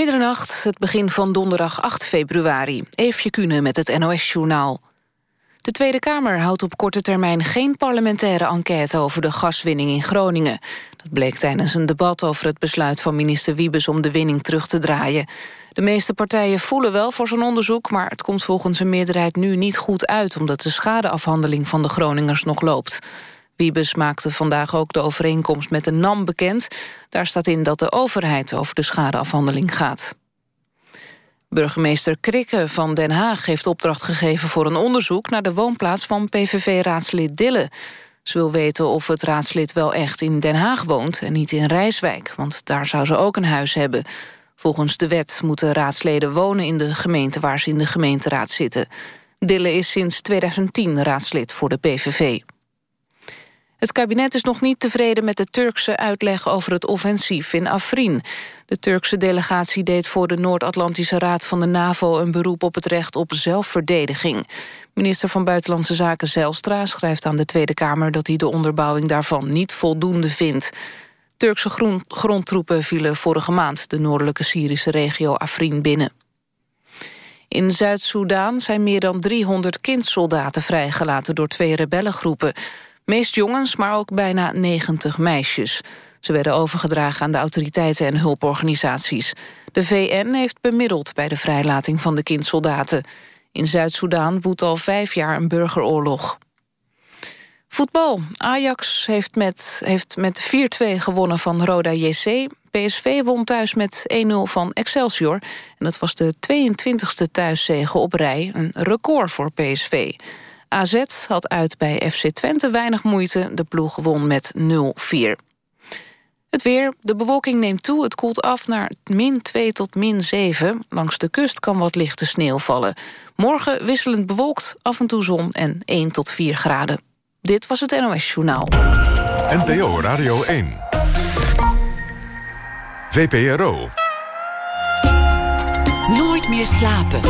Middernacht, het begin van donderdag 8 februari. Eefje Kune met het NOS-journaal. De Tweede Kamer houdt op korte termijn geen parlementaire enquête over de gaswinning in Groningen. Dat bleek tijdens een debat over het besluit van minister Wiebes om de winning terug te draaien. De meeste partijen voelen wel voor zo'n onderzoek, maar het komt volgens een meerderheid nu niet goed uit omdat de schadeafhandeling van de Groningers nog loopt. Wiebes maakte vandaag ook de overeenkomst met de NAM bekend. Daar staat in dat de overheid over de schadeafhandeling gaat. Burgemeester Krikke van Den Haag heeft opdracht gegeven voor een onderzoek naar de woonplaats van PVV-raadslid Dille. Ze wil weten of het raadslid wel echt in Den Haag woont en niet in Rijswijk, want daar zou ze ook een huis hebben. Volgens de wet moeten raadsleden wonen in de gemeente waar ze in de gemeenteraad zitten. Dille is sinds 2010 raadslid voor de PVV. Het kabinet is nog niet tevreden met de Turkse uitleg over het offensief in Afrin. De Turkse delegatie deed voor de Noord-Atlantische Raad van de NAVO... een beroep op het recht op zelfverdediging. Minister van Buitenlandse Zaken Zelstra schrijft aan de Tweede Kamer... dat hij de onderbouwing daarvan niet voldoende vindt. Turkse grondtroepen vielen vorige maand... de noordelijke Syrische regio Afrin binnen. In Zuid-Soedan zijn meer dan 300 kindsoldaten vrijgelaten... door twee rebellengroepen... Meest jongens, maar ook bijna 90 meisjes. Ze werden overgedragen aan de autoriteiten en hulporganisaties. De VN heeft bemiddeld bij de vrijlating van de kindsoldaten. In Zuid-Soedan woedt al vijf jaar een burgeroorlog. Voetbal. Ajax heeft met, heeft met 4-2 gewonnen van Roda JC. PSV won thuis met 1-0 van Excelsior. En dat was de 22e thuiszege op rij. Een record voor PSV. AZ had uit bij FC Twente weinig moeite. De ploeg won met 0-4. Het weer. De bewolking neemt toe. Het koelt af naar min 2 tot min 7. Langs de kust kan wat lichte sneeuw vallen. Morgen wisselend bewolkt, af en toe zon en 1 tot 4 graden. Dit was het NOS Journaal. NPO Radio 1. VPRO. Nooit meer slapen.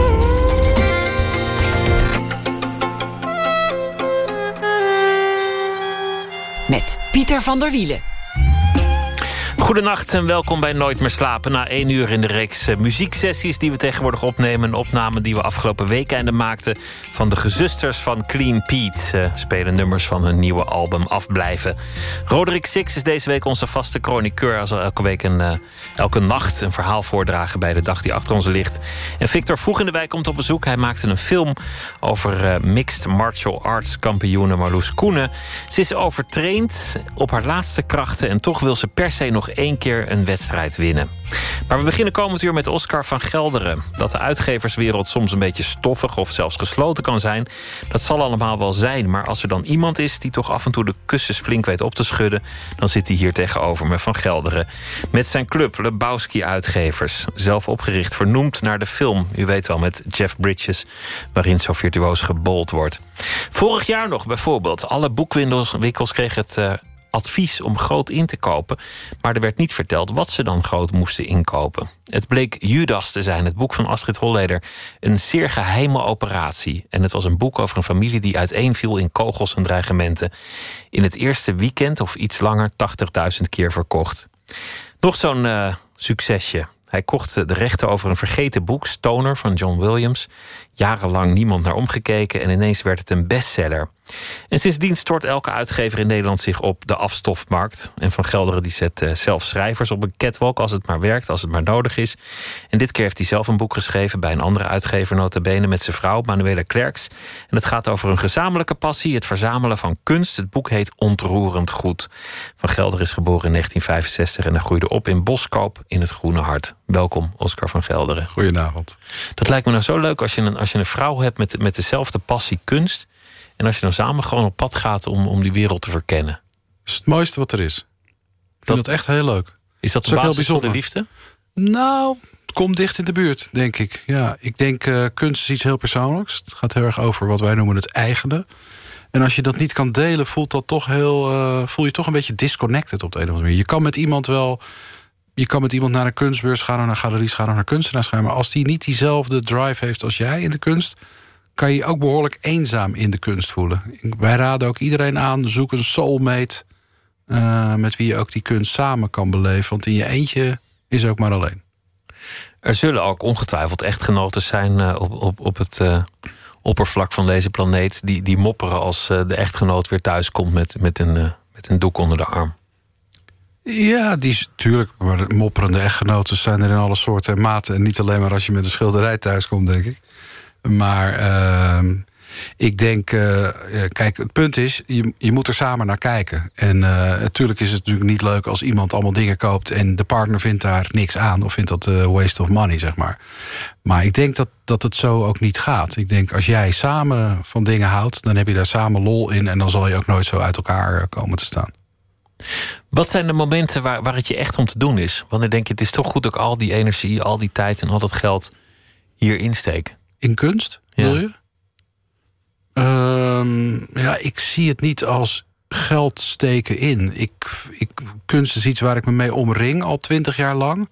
Met Pieter van der Wielen. Goedenacht en welkom bij Nooit meer slapen. Na één uur in de reeks uh, muzieksessies die we tegenwoordig opnemen. Een opname die we afgelopen weekenden maakten van de gezusters van Clean Pete. Ze spelen nummers van hun nieuwe album Afblijven. Roderick Six is deze week onze vaste chroniqueur. Hij zal elke week uh, elke nacht een verhaal voordragen bij de dag die achter ons ligt. En Victor Vroeg in de wijk komt op bezoek. Hij maakte een film over mixed martial arts kampioene Marloes Koenen. Ze is overtraind op haar laatste krachten en toch wil ze per se nog één keer een wedstrijd winnen. Maar we beginnen komend uur met Oscar van Gelderen. Dat de uitgeverswereld soms een beetje stoffig of zelfs gesloten kan zijn, dat zal allemaal wel zijn. Maar als er dan iemand is die toch af en toe de kussens flink weet op te schudden, dan zit hij hier tegenover me van Gelderen. Met zijn club Lebowski Uitgevers. Zelf opgericht, vernoemd naar de film. U weet wel, met Jeff Bridges, waarin zo virtuoos gebold wordt. Vorig jaar nog bijvoorbeeld. Alle boekwinkels kregen het uh, advies om groot in te kopen, maar er werd niet verteld wat ze dan groot moesten inkopen. Het bleek Judas te zijn, het boek van Astrid Holleder, een zeer geheime operatie. En het was een boek over een familie die uiteenviel in kogels en dreigementen. In het eerste weekend of iets langer 80.000 keer verkocht. Nog zo'n uh, succesje. Hij kocht de rechten over een vergeten boek, Stoner van John Williams. Jarenlang niemand naar omgekeken en ineens werd het een bestseller. En sindsdien stort elke uitgever in Nederland zich op de afstofmarkt. En Van Gelderen die zet uh, zelf schrijvers op een catwalk als het maar werkt, als het maar nodig is. En dit keer heeft hij zelf een boek geschreven bij een andere uitgever, nota bene met zijn vrouw, Manuela Klerks. En het gaat over een gezamenlijke passie, het verzamelen van kunst. Het boek heet Ontroerend Goed. Van Gelder is geboren in 1965 en hij groeide op in Boskoop in het Groene Hart. Welkom, Oscar van Gelderen. Goedenavond. Dat lijkt me nou zo leuk als je een, als je een vrouw hebt met, met dezelfde passie kunst en als je dan samen gewoon op pad gaat om, om die wereld te verkennen. Dat is het mooiste wat er is. Ik vind dat, echt heel leuk. Is dat de basis van de liefde? Nou, het komt dicht in de buurt, denk ik. Ja, ik denk uh, kunst is iets heel persoonlijks. Het gaat heel erg over wat wij noemen het eigene. En als je dat niet kan delen, voelt dat toch heel, uh, voel je toch een beetje disconnected op de een of andere manier. Je kan met iemand wel je kan met iemand naar een kunstbeurs gaan... of naar galeries gaan naar kunstenaars gaan... maar als die niet diezelfde drive heeft als jij in de kunst kan je je ook behoorlijk eenzaam in de kunst voelen. Wij raden ook iedereen aan, zoek een soulmate... Uh, met wie je ook die kunst samen kan beleven. Want in je eentje is ook maar alleen. Er zullen ook ongetwijfeld echtgenoten zijn eh, op, op, op het uh, oppervlak van deze planeet... die, die mopperen als de echtgenoot weer thuis komt met, met, een, met een doek onder de arm. Ja, die is natuurlijk. Maar mopperende echtgenoten zijn er in alle soorten en maten. En niet alleen maar als je met een schilderij thuis komt, denk ik. Maar ehm, ik denk, uh, kijk, het punt is, je, je moet er samen naar kijken. En uh, natuurlijk is het natuurlijk niet leuk als iemand allemaal dingen koopt... en de partner vindt daar niks aan of vindt dat uh, waste of money, zeg maar. Maar ik denk dat, dat het zo ook niet gaat. Ik denk, als jij samen van dingen houdt... dan heb je daar samen lol in... en dan zal je ook nooit zo uit elkaar komen te staan. Wat zijn de momenten waar, waar het je echt om te doen is? Wanneer denk je, het is toch goed dat ik al die energie, al die tijd en al dat geld hier insteek? In kunst, ja. wil je? Um, ja, ik zie het niet als geld steken in. Ik, ik, kunst is iets waar ik me mee omring al twintig jaar lang.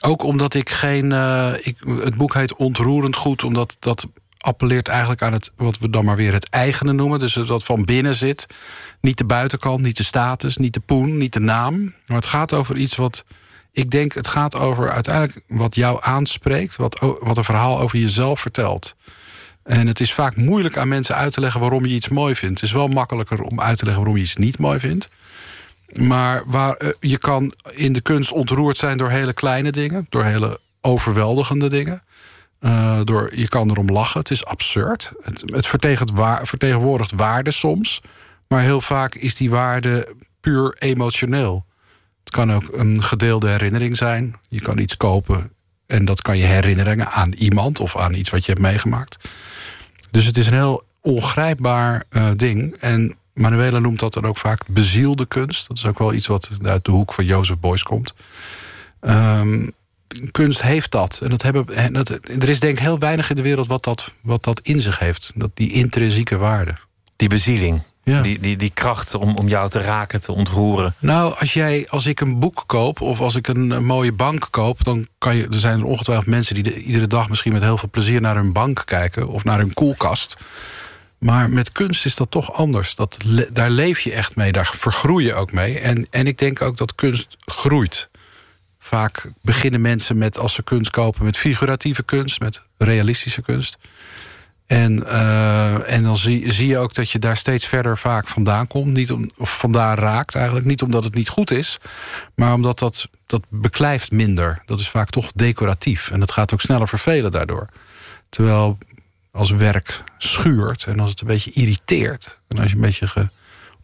Ook omdat ik geen... Uh, ik, het boek heet Ontroerend Goed, omdat dat appelleert eigenlijk aan het... wat we dan maar weer het eigene noemen. Dus wat van binnen zit. Niet de buitenkant, niet de status, niet de poen, niet de naam. Maar het gaat over iets wat... Ik denk, het gaat over uiteindelijk wat jou aanspreekt. Wat, wat een verhaal over jezelf vertelt. En het is vaak moeilijk aan mensen uit te leggen waarom je iets mooi vindt. Het is wel makkelijker om uit te leggen waarom je iets niet mooi vindt. Maar waar, uh, je kan in de kunst ontroerd zijn door hele kleine dingen. Door hele overweldigende dingen. Uh, door, je kan erom lachen. Het is absurd. Het, vertegenwoordigt waarde soms. Maar heel vaak is die waarde puur emotioneel. Het kan ook een gedeelde herinnering zijn. Je kan iets kopen en dat kan je herinneren aan iemand... of aan iets wat je hebt meegemaakt. Dus het is een heel ongrijpbaar uh, ding. En Manuela noemt dat dan ook vaak bezielde kunst. Dat is ook wel iets wat uit de hoek van Jozef Beuys komt. Um, kunst heeft dat. En dat hebben, dat, er is denk ik heel weinig in de wereld wat dat, wat dat in zich heeft. Dat, die intrinsieke waarde. Die bezieling. Ja. Die, die, die kracht om, om jou te raken, te ontroeren. Nou, als, jij, als ik een boek koop of als ik een, een mooie bank koop... dan kan je, er zijn er ongetwijfeld mensen die de, iedere dag... misschien met heel veel plezier naar hun bank kijken of naar hun koelkast. Maar met kunst is dat toch anders. Dat, daar leef je echt mee, daar vergroei je ook mee. En, en ik denk ook dat kunst groeit. Vaak beginnen mensen met, als ze kunst kopen... met figuratieve kunst, met realistische kunst... En, uh, en dan zie, zie je ook dat je daar steeds verder vaak vandaan komt. Niet om, of vandaan raakt eigenlijk. Niet omdat het niet goed is. Maar omdat dat, dat beklijft minder. Dat is vaak toch decoratief. En dat gaat ook sneller vervelen daardoor. Terwijl als werk schuurt en als het een beetje irriteert... en als je een beetje ge,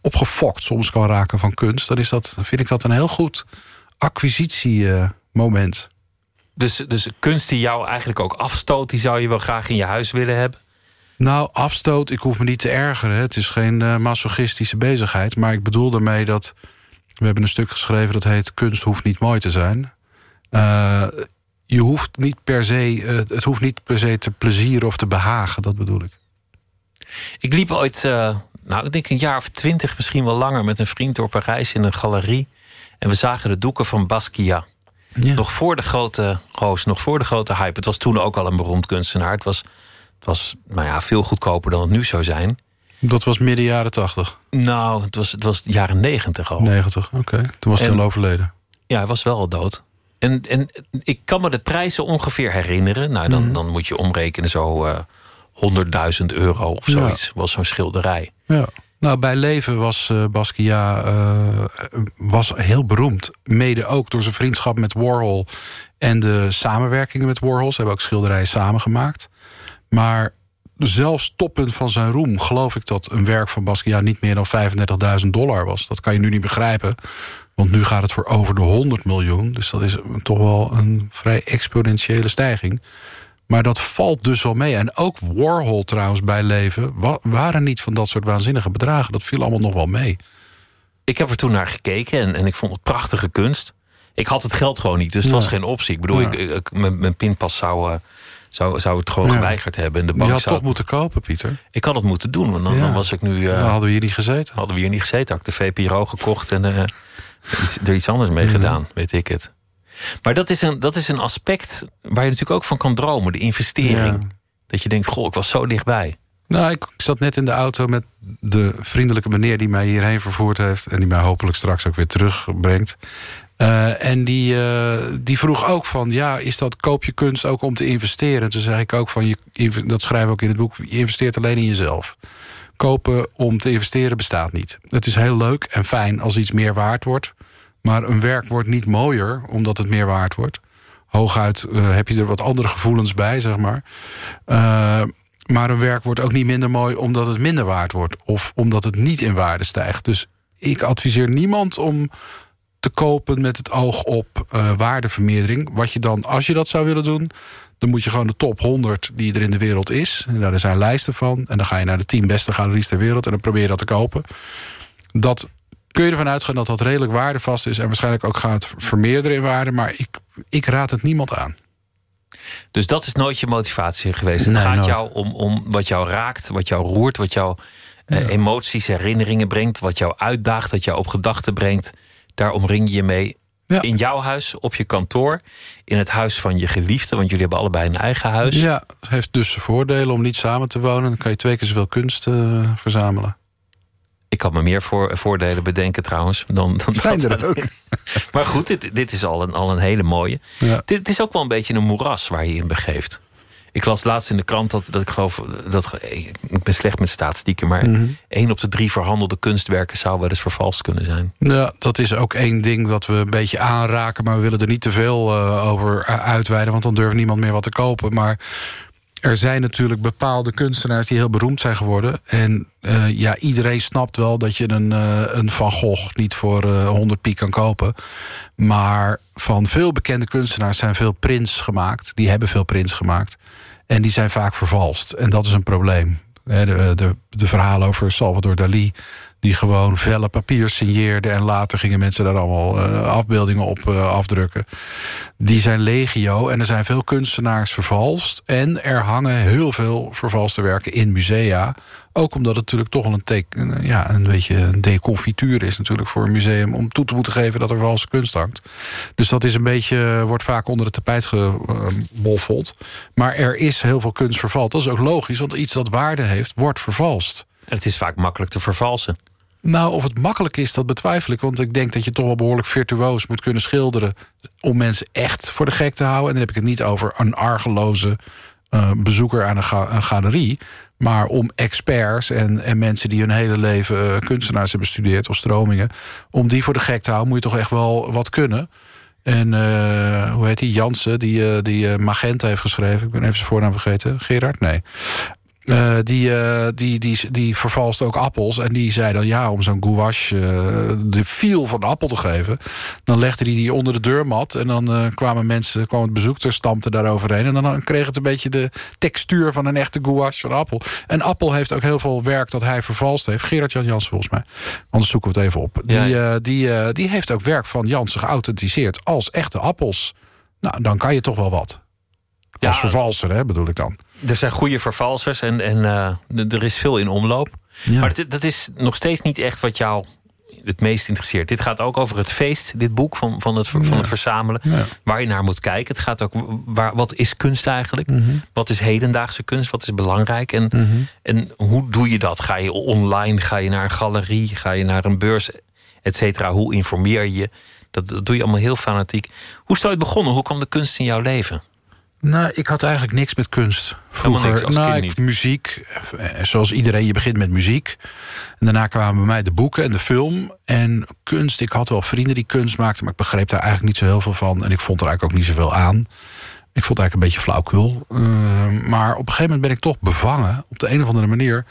opgefokt soms kan raken van kunst... dan is dat, vind ik dat een heel goed acquisitiemoment. Uh, dus, dus kunst die jou eigenlijk ook afstoot... die zou je wel graag in je huis willen hebben? Nou, afstoot, ik hoef me niet te ergeren. Het is geen uh, masochistische bezigheid. Maar ik bedoel daarmee dat... We hebben een stuk geschreven dat heet... Kunst hoeft niet mooi te zijn. Uh, je hoeft niet per se... Uh, het hoeft niet per se te plezieren of te behagen. Dat bedoel ik. Ik liep ooit, nou ik denk een jaar of twintig... misschien wel langer met een vriend door Parijs in een galerie. En we zagen de doeken van Basquiat. Ja. Nog voor de grote hoos, nog voor de grote hype. Het was toen ook al een beroemd kunstenaar. Het was was nou ja, veel goedkoper dan het nu zou zijn. Dat was midden jaren tachtig? Nou, het was, het was jaren negentig al. 90, oké. Toen was hij al overleden. Ja, hij was wel al dood. En, en ik kan me de prijzen ongeveer herinneren. Nou, dan, mm. dan moet je omrekenen zo uh, eh, 100.000 euro of zoiets. Ja. Was zo'n schilderij. Ja. Nou, bij leven was uh, Basquiat uh, was heel beroemd. Mede ook door zijn vriendschap met Warhol... en de samenwerkingen met Warhol. Ze hebben ook schilderijen samengemaakt. Maar zelfs toppunt van zijn roem geloof ik dat een werk van Basquiat niet meer dan 35.000 dollar was. Dat kan je nu niet begrijpen. Want nu gaat het voor over de 100 miljoen. Dus dat is toch wel een vrij exponentiële stijging. Maar dat valt dus wel mee. En ook Warhol trouwens bij leven... waren niet van dat soort waanzinnige bedragen. Dat viel allemaal nog wel mee. Ik heb er toen naar gekeken en, en ik vond het prachtige kunst. Ik had het geld gewoon niet, dus het was geen optie. Ik bedoel, ik, ik, mijn, mijn pinpas zou... Uh, zou, zou het gewoon geweigerd hebben. En de bank je had zou... toch moeten kopen, Pieter? Ik had het moeten doen, want dan, dan was ik nu... Uh, dan hadden we hier niet gezeten. Hadden we hier niet gezeten. Had ik de VPRO gekocht en uh, iets, er iets anders mee gedaan, weet ik het. Maar dat is, een, dat is een aspect waar je natuurlijk ook van kan dromen. De investering. Dat je denkt, goh, ik was zo dichtbij. Nou, ik zat net in de auto met de vriendelijke meneer... die mij hierheen vervoerd heeft... en die mij hopelijk straks ook weer terugbrengt. Uh, en die, uh, die vroeg ook van, ja, is dat, koop je kunst ook om te investeren? Toen zeg ik ook van, je, dat schrijf ik ook in het boek... je investeert alleen in jezelf. Kopen om te investeren bestaat niet. Het is heel leuk en fijn als iets meer waard wordt... maar een werk wordt niet mooier omdat het meer waard wordt. Hooguit uh, heb je er wat andere gevoelens bij, zeg maar. maar een werk wordt ook niet minder mooi omdat het minder waard wordt... of omdat het niet in waarde stijgt. Dus ik adviseer niemand om te kopen met het oog op uh, waardevermeerdering. Wat je dan, als je dat zou willen doen... dan moet je gewoon de top 100 die er in de wereld is. En daar zijn lijsten van. En dan ga je naar de 10 beste galeries ter wereld... en dan probeer je dat te kopen. Dat kun je ervan uitgaan dat dat redelijk waardevast is... en waarschijnlijk ook gaat vermeerderen in waarde. Maar ik, ik raad het niemand aan. Dus dat is nooit je motivatie geweest. Het gaat jou om, om wat jou raakt, wat jou roert... wat jou uh, emoties, herinneringen brengt... wat jou uitdaagt, wat jou op gedachten brengt... Daar omring je je mee. In jouw huis, op je kantoor, in het huis van je geliefde... want jullie hebben allebei een eigen huis. Ja, het heeft dus voordelen om niet samen te wonen. Dan kan je twee keer zoveel kunst uh, verzamelen. Ik kan me meer voor, voordelen bedenken trouwens. Dan, dan Zijn er ook. maar goed, dit, dit is al een, al een hele mooie. Ja. Dit, is ook wel een beetje een moeras waar je in begeeft. Ik las laatst in de krant dat, dat ik geloof... Dat, ik ben slecht met statistieken... maar mm één op de drie verhandelde kunstwerken... zou wel eens vervalst kunnen zijn. Ja, dat is ook één ding wat we een beetje aanraken... maar we willen er niet te veel uh, over uitweiden... want dan durft niemand meer wat te kopen. Maar er zijn natuurlijk bepaalde kunstenaars die heel beroemd zijn geworden. En uh, ja, iedereen snapt wel dat je een, uh, een Van Gogh niet voor uh, 100 piek kan kopen. Maar van veel bekende kunstenaars zijn veel prints gemaakt. Die hebben veel prints gemaakt. En die zijn vaak vervalst. En dat is een probleem. De, de, de verhalen over Salvador Dali die gewoon velle papier signeerde... en later gingen mensen daar allemaal uh, afbeeldingen op uh, afdrukken. Die zijn legio en er zijn veel kunstenaars vervalst. En er hangen heel veel vervalste werken in musea. Ook omdat het natuurlijk toch wel een, ja, een beetje een deconfituur is... natuurlijk voor een museum om toe te moeten geven dat er valse kunst hangt. Dus dat is een beetje, wordt vaak onder de tapijt geboffeld. Maar er is heel veel kunst vervald. Dat is ook logisch, want iets dat waarde heeft, wordt vervalst. En het is vaak makkelijk te vervalsen. Nou, of het makkelijk is, dat betwijfel ik. Want ik denk dat je toch wel behoorlijk virtuoos moet kunnen schilderen... om mensen echt voor de gek te houden. En dan heb ik het niet over een argeloze uh, bezoeker aan een, ga een, galerie... maar om experts en, en mensen die hun hele leven uh, kunstenaars hebben bestudeerd... of stromingen, om die voor de gek te houden... moet je toch echt wel wat kunnen... En uh, hoe heet die? Jansen, die, die Magenta heeft geschreven. Ik ben even zijn voornaam vergeten. Gerard? Nee. Uh, die, uh, die, die, die vervalst ook appels. En die zei dan, ja, om zo'n gouache uh, de feel van de appel te geven... dan legde hij die, die onder de deurmat. En dan kwamen mensen, kwam het bezoekter, stampte daar overheen. En dan kreeg het een beetje de textuur van een echte gouache van appel. En Appel heeft ook heel veel werk dat hij vervalst heeft. Gerard-Jan Jansen volgens mij. Anders zoeken we het even op. Die, ja. die, die heeft ook werk van Jansen geauthenticeerd als echte appels. Nou, dan kan je toch wel wat. Ja, als vervalser, hè, bedoel ik dan. Er zijn goede vervalsers en, en uh, er is veel in omloop. Ja. Maar dat, dat is nog steeds niet echt wat jou het meest interesseert. Dit gaat ook over het feest, dit boek van, van, het, van ja. het verzamelen. Ja. Waar je naar moet kijken. Het gaat ook waar, wat is kunst eigenlijk? Mm -hmm. Wat is hedendaagse kunst? Wat is belangrijk? En, mm -hmm. en hoe doe je dat? Ga je online? Ga je naar een galerie? Ga je naar een beurs? Et cetera. Hoe informeer je? Dat, dat doe je allemaal heel fanatiek. Hoe is het ooit begonnen? Hoe kwam de kunst in jouw leven? Nou, ik had eigenlijk niks met kunst. Vroeger, niks, als nou, kind niet. muziek. Zoals iedereen, je begint met muziek. En daarna kwamen bij mij de boeken en de film. En kunst, ik had wel vrienden die kunst maakten... maar ik begreep daar eigenlijk niet zo heel veel van. En ik vond er eigenlijk ook niet zoveel aan. Ik vond het eigenlijk een beetje flauwkul. Uh, maar op een gegeven moment ben ik toch bevangen... op de een of andere manier...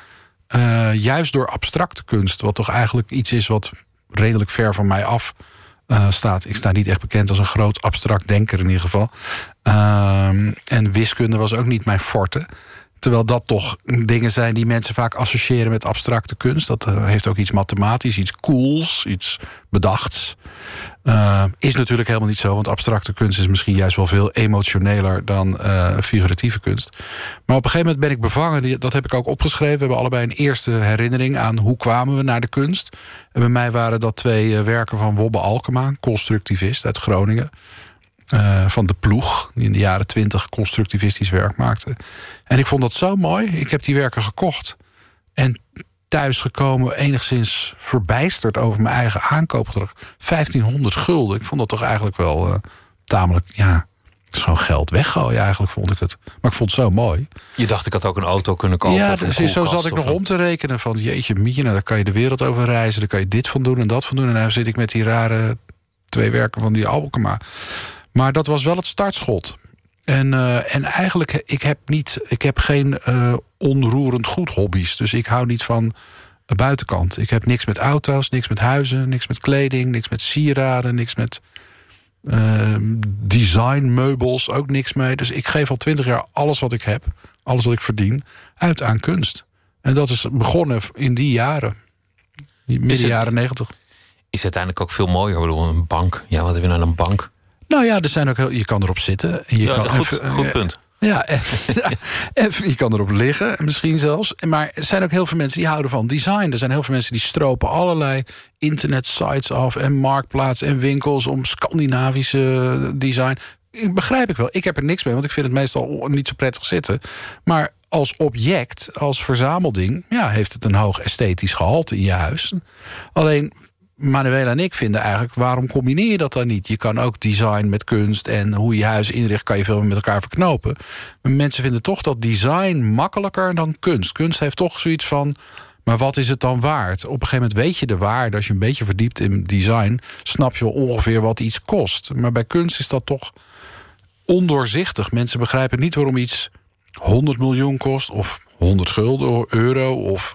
Uh, juist door abstracte kunst. Wat toch eigenlijk iets is wat redelijk ver van mij af uh, staat. Ik sta niet echt bekend als een groot abstract denker in ieder geval. Uh, en wiskunde was ook niet mijn forte. Terwijl dat toch dingen zijn die mensen vaak associëren met abstracte kunst. Dat uh, heeft ook iets mathematisch, iets cools, iets bedachts. Uh, is natuurlijk helemaal niet zo, want abstracte kunst is misschien juist wel veel emotioneler dan uh, figuratieve kunst. Maar op een gegeven moment ben ik bevangen, dat heb ik ook opgeschreven. We hebben allebei een eerste herinnering aan hoe kwamen we naar de kunst. En bij mij waren dat twee werken van Wobbe Alkema, constructivist uit Groningen. Van de ploeg, die in de jaren twintig constructivistisch werk maakte. En ik vond dat zo mooi. Ik heb die werken gekocht. En thuisgekomen enigszins verbijsterd over mijn eigen aankoopgedrag. 1500 gulden. Ik vond dat toch eigenlijk wel uh, tamelijk, ja, is gewoon geld weggooien eigenlijk, vond ik het. Maar ik vond het zo mooi. Je dacht, ik had ook een auto kunnen kopen? Ja, dus zo zat ik nog om te rekenen van... jeetje, mietje, nou, daar kan je de wereld over reizen... dan kan je dit van doen en dat van doen... en dan zit ik met die rare twee werken van die Alkema. Maar dat was wel het startschot. En, uh, en eigenlijk, ik heb, niet, ik heb geen uh, onroerend goed hobby's. Dus ik hou niet van buitenkant. Ik heb niks met auto's, niks met huizen, niks met kleding... niks met sieraden, niks met uh, designmeubels, ook niks mee. Dus ik geef al twintig jaar alles wat ik heb, alles wat ik verdien... uit aan kunst. En dat is begonnen in die jaren. Midden jaren negentig. Is uiteindelijk ook veel mooier. Ik bedoel, een bank. Ja, wat heb je nou een bank? Nou ja, er zijn ook heel, je kan erop zitten. En je ja, kan goed, even, goed punt. Ja, even, je kan erop liggen, misschien zelfs. Maar er zijn ook heel veel mensen die houden van design. Er zijn heel veel mensen die stropen allerlei internetsites af... en marktplaatsen en winkels om Scandinavische design. Ik begrijp ik wel. Ik heb er niks mee, want ik vind het meestal niet zo prettig zitten. Maar als object, als verzamelding... ja, heeft het een hoog esthetisch gehalte in je huis. Alleen Manuela en ik vinden eigenlijk, waarom combineer je dat dan niet? Je kan ook design met kunst en hoe je huis inricht... kan je veel met elkaar verknopen. Maar mensen vinden toch dat design makkelijker dan kunst. Kunst heeft toch zoiets van... Maar wat is het dan waard? Op een gegeven moment weet je de waarde. Als je een beetje verdiept in design... snap je wel ongeveer wat iets kost. Maar bij kunst is dat toch ondoorzichtig. Mensen begrijpen niet waarom iets 100 miljoen kost... of 100 gulden, euro of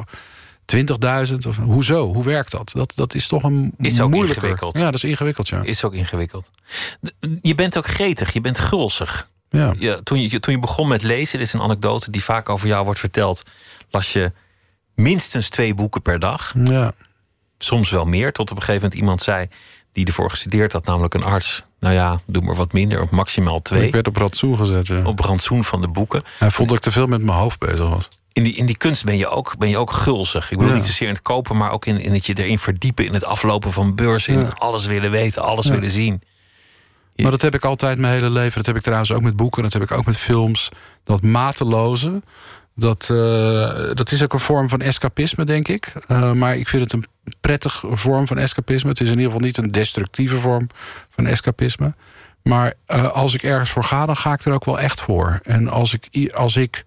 20.000? Of, hoezo? Hoe werkt dat? Dat, dat is toch een is ook ingewikkeld. Ja, dat is ingewikkeld, ja. Is ook ingewikkeld. Je bent ook gretig, je bent gulzig. Ja. ja toen, je, toen je begon met lezen, dit is een anekdote die vaak over jou wordt verteld... las je minstens twee boeken per dag. Ja. Soms wel meer, tot op een gegeven moment iemand zei... die ervoor gestudeerd had, namelijk een arts... nou ja, doe maar wat minder, op maximaal twee. Ik werd op rantsoen gezet, ja. Op rantsoen van de boeken. Hij vond dat ik te veel met mijn hoofd bezig was in die, in die kunst ben je ook, ben je ook gulzig. Ik bedoel niet zozeer in het kopen, maar ook in, in het je erin verdiepen... in het aflopen van beurs, in alles willen weten, alles willen zien. Maar dat heb ik altijd mijn hele leven. Dat heb ik trouwens ook met boeken, dat heb ik ook met films. Dat mateloze, dat, uh, dat is ook een vorm van escapisme, denk ik. Uh, maar ik vind het een prettig vorm van escapisme. Het is in ieder geval niet een destructieve vorm van escapisme. Maar uh, als ik ergens voor ga, dan ga ik er ook wel echt voor. En als ik... Als ik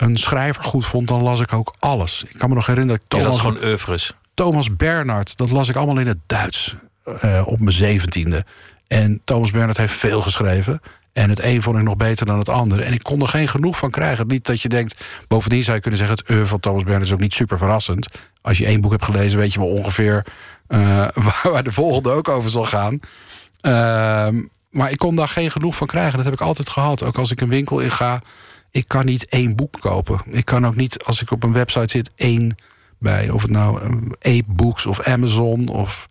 een schrijver goed vond, dan las ik ook alles. Ik kan me nog herinneren... Dat Thomas, ja, dat is gewoon oeuvres. Thomas Bernhard, dat las ik allemaal in het Duits uh, op mijn zeventiende. En Thomas Bernhard heeft veel geschreven. En het een vond ik nog beter dan het andere. En ik kon er geen genoeg van krijgen. Niet dat je denkt... Bovendien zou je kunnen zeggen... het oeuvre van Thomas Bernhard is ook niet super verrassend. Als je één boek hebt gelezen... weet je wel ongeveer uh, waar, waar, de volgende ook over zal gaan. Uh, maar ik kon daar geen genoeg van krijgen. Dat heb ik altijd gehad. Ook als ik een winkel in ga ik kan niet één boek kopen. Ik kan ook niet, als ik op een website zit, één bij. Of het nou e-books of Amazon. Of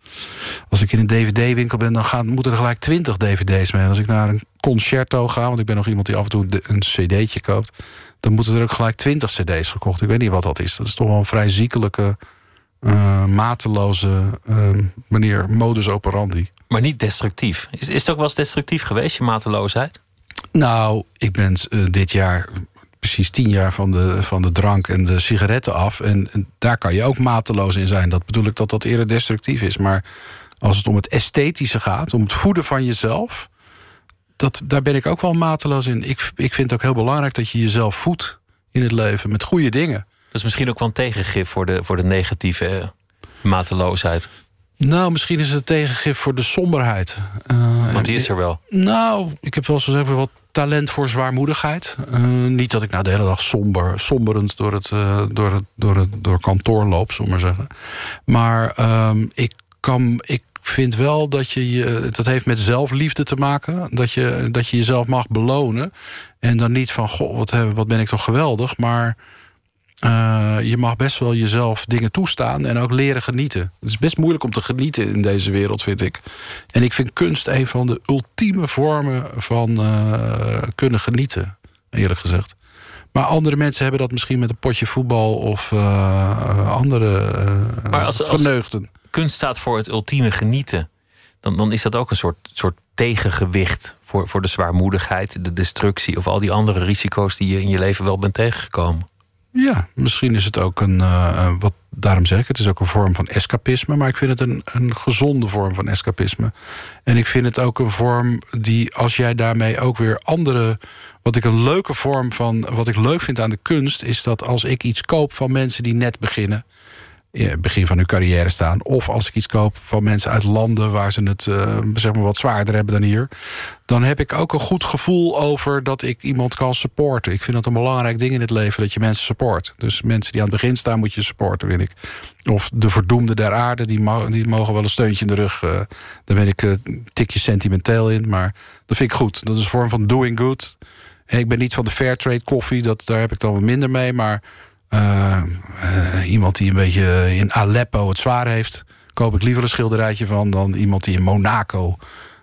als ik in een dvd-winkel ben, dan gaan, moeten er gelijk twintig dvd's mee. En als ik naar een concerto ga, want ik ben nog iemand die af en toe een cd'tje koopt... dan moeten er ook gelijk twintig cd's gekocht. Ik weet niet wat dat is. Dat is toch wel een vrij ziekelijke, uh, mateloze uh, manier, modus operandi. Maar niet destructief. Is, is het ook wel eens destructief geweest, je mateloosheid? Nou, ik ben uh, dit jaar precies tien jaar van de, van de drank en de sigaretten af. En, en, daar kan je ook mateloos in zijn. Dat bedoel ik dat dat eerder destructief is. Maar als het om het esthetische gaat, om het voeden van jezelf... Dat, daar ben ik ook wel mateloos in. Ik, ik vind het ook heel belangrijk dat je jezelf voedt in het leven met goede dingen. Dat is misschien ook wel een tegengif voor de, voor de negatieve eh, mateloosheid. Nou, misschien is het tegengif voor de somberheid. Uh, Want die is er wel. Nou, ik heb wel zo zeggen wat talent voor zwaarmoedigheid. Uh, niet dat ik nou de hele dag somber, somberend door het, uh, door het, door het door kantoor loop, zullen maar zeggen. Maar um, ik, kan, ik vind wel dat je, je... Dat heeft met zelfliefde te maken. Dat je, dat je jezelf mag belonen. En dan niet van, goh, wat, wat ben ik toch geweldig. Maar uh, je mag best wel jezelf dingen toestaan en ook leren genieten. Het is best moeilijk om te genieten in deze wereld, vind ik. En ik vind kunst een van de ultieme vormen van uh, kunnen genieten, eerlijk gezegd. Maar andere mensen hebben dat misschien met een potje voetbal of uh, andere maar als, geneugden. Als kunst staat voor het ultieme genieten. Dan, dan is dat ook een soort, soort tegengewicht voor, voor de zwaarmoedigheid, de destructie of al die andere risico's die je in je leven wel bent tegengekomen. Ja, misschien is het ook een, uh, wat, daarom zeg ik, het is ook een vorm van escapisme, maar ik vind het een, een gezonde vorm van escapisme. En ik vind het ook een vorm die, als jij daarmee ook weer andere, wat ik een leuke vorm van, wat ik leuk vind aan de kunst, is dat als ik iets koop van mensen die net beginnen, begin van hun carrière staan. Of als ik iets koop van mensen uit landen waar ze het uh, zeg maar wat zwaarder hebben dan hier. Dan heb ik ook een goed gevoel over dat ik iemand kan supporten. Ik vind dat een belangrijk ding in het leven dat je mensen support. Dus mensen die aan het begin staan moet je supporten, vind ik. Of de verdoemde der aarde, die, die mogen wel een steuntje in de rug. Uh, daar ben ik een tikje sentimenteel in. Maar dat vind ik goed. Dat is een vorm van doing good. Ik ben niet van de fairtrade koffie, dat, daar heb ik dan wat minder mee. Maar uh, uh, iemand die een beetje in Aleppo het zwaar heeft... koop ik liever een schilderijtje van... dan iemand die in Monaco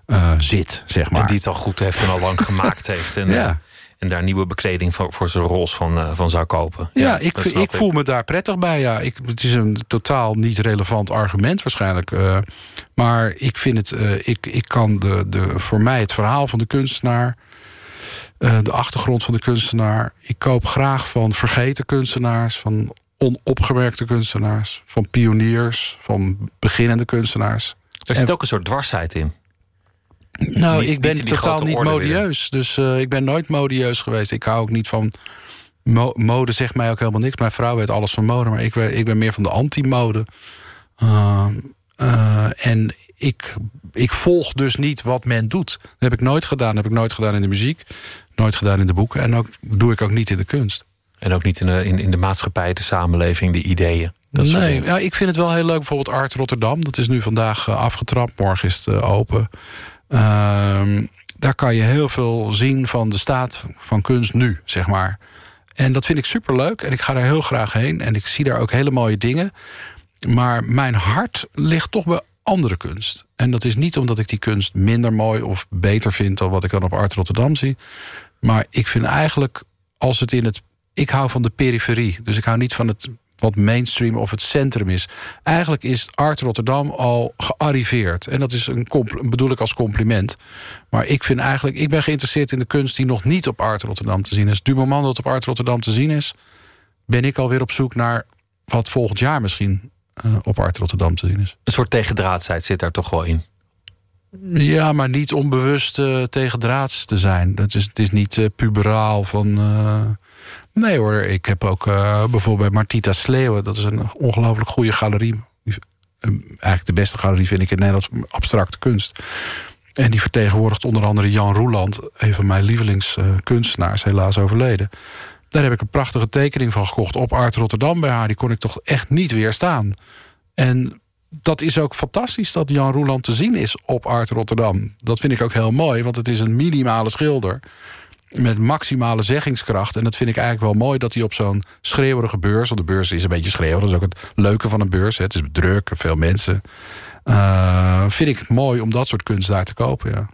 uh, zit, zeg maar. En die het al goed heeft en al lang gemaakt heeft. En, ja. en daar nieuwe bekleding voor, voor zijn rols van, van zou kopen. Ja, ja ik, ik, voel me daar prettig bij. Ja. Ik, het is een totaal niet relevant argument waarschijnlijk. maar ik vind het... ik, ik kan de, de, voor mij het verhaal van de kunstenaar uh, de achtergrond van de kunstenaar. Ik koop graag van vergeten kunstenaars, van onopgemerkte kunstenaars, van pioniers, van beginnende kunstenaars. Er zit ook een soort dwarsheid in. Nou, niet, ik ben totaal niet modieus. Dus uh, ik ben nooit modieus geweest. Ik hou ook niet van... Mo mode zegt mij ook helemaal niks. Mijn vrouw weet alles van mode, maar ik, ik ben meer van de anti-mode. Uh, en ik, ik volg dus niet wat men doet. Dat heb ik nooit gedaan. Dat heb ik nooit gedaan in de muziek. Nooit gedaan in de boeken. En ook doe ik ook niet in de kunst. En ook niet in de, in, in de maatschappij, de samenleving, de ideeën. Dat nee, ja, ik vind het wel heel leuk. Bijvoorbeeld Art Rotterdam. Dat is nu vandaag uh, afgetrapt. Morgen is het uh, open. Uh, daar kan je heel veel zien van de staat van kunst nu, zeg maar. En dat vind ik superleuk. En ik ga daar heel graag heen. En ik zie daar ook hele mooie dingen. Maar mijn hart ligt toch bij andere kunst. En dat is niet omdat ik die kunst minder mooi of beter vind... dan wat ik dan op Art Rotterdam zie. Maar ik vind eigenlijk, als het in het... Ik hou van de periferie. Dus ik hou niet van het wat mainstream of het centrum is. Eigenlijk is Art Rotterdam al gearriveerd. En dat is een bedoel ik als compliment. Maar ik vind eigenlijk, ik ben geïnteresseerd in de kunst die nog niet op Art Rotterdam te zien is. Du moment dat op Art Rotterdam te zien is, ben ik alweer op zoek naar wat volgend jaar misschien uh, op Art Rotterdam te zien is. Een soort tegendraadsheid zit daar toch wel in? Ja, maar niet onbewust uh, tegendraads te zijn. Dat is, het is niet uh, puberaal van... Nee hoor, ik heb ook bijvoorbeeld bij Martita Sleeuwen... dat is een ongelooflijk goede galerie. Eigenlijk de beste galerie vind ik in Nederland abstracte kunst. En die vertegenwoordigt onder andere Jan Roeland... een van mijn lievelingskunstenaars, helaas overleden. Daar heb ik een prachtige tekening van gekocht op Art Rotterdam bij haar. Die kon ik toch echt niet weerstaan. En dat is ook fantastisch dat Jan Roeland te zien is op Art Rotterdam. Dat vind ik ook heel mooi, want het is een minimale schilder met maximale zeggingskracht. En dat vind ik eigenlijk wel mooi dat hij op zo'n schreeuwerige beurs... want de beurs is een beetje schreeuwerig, dat is ook het leuke van een beurs. Hè. Het is druk, veel mensen. Uh, vind ik mooi om dat soort kunst daar te kopen, ja.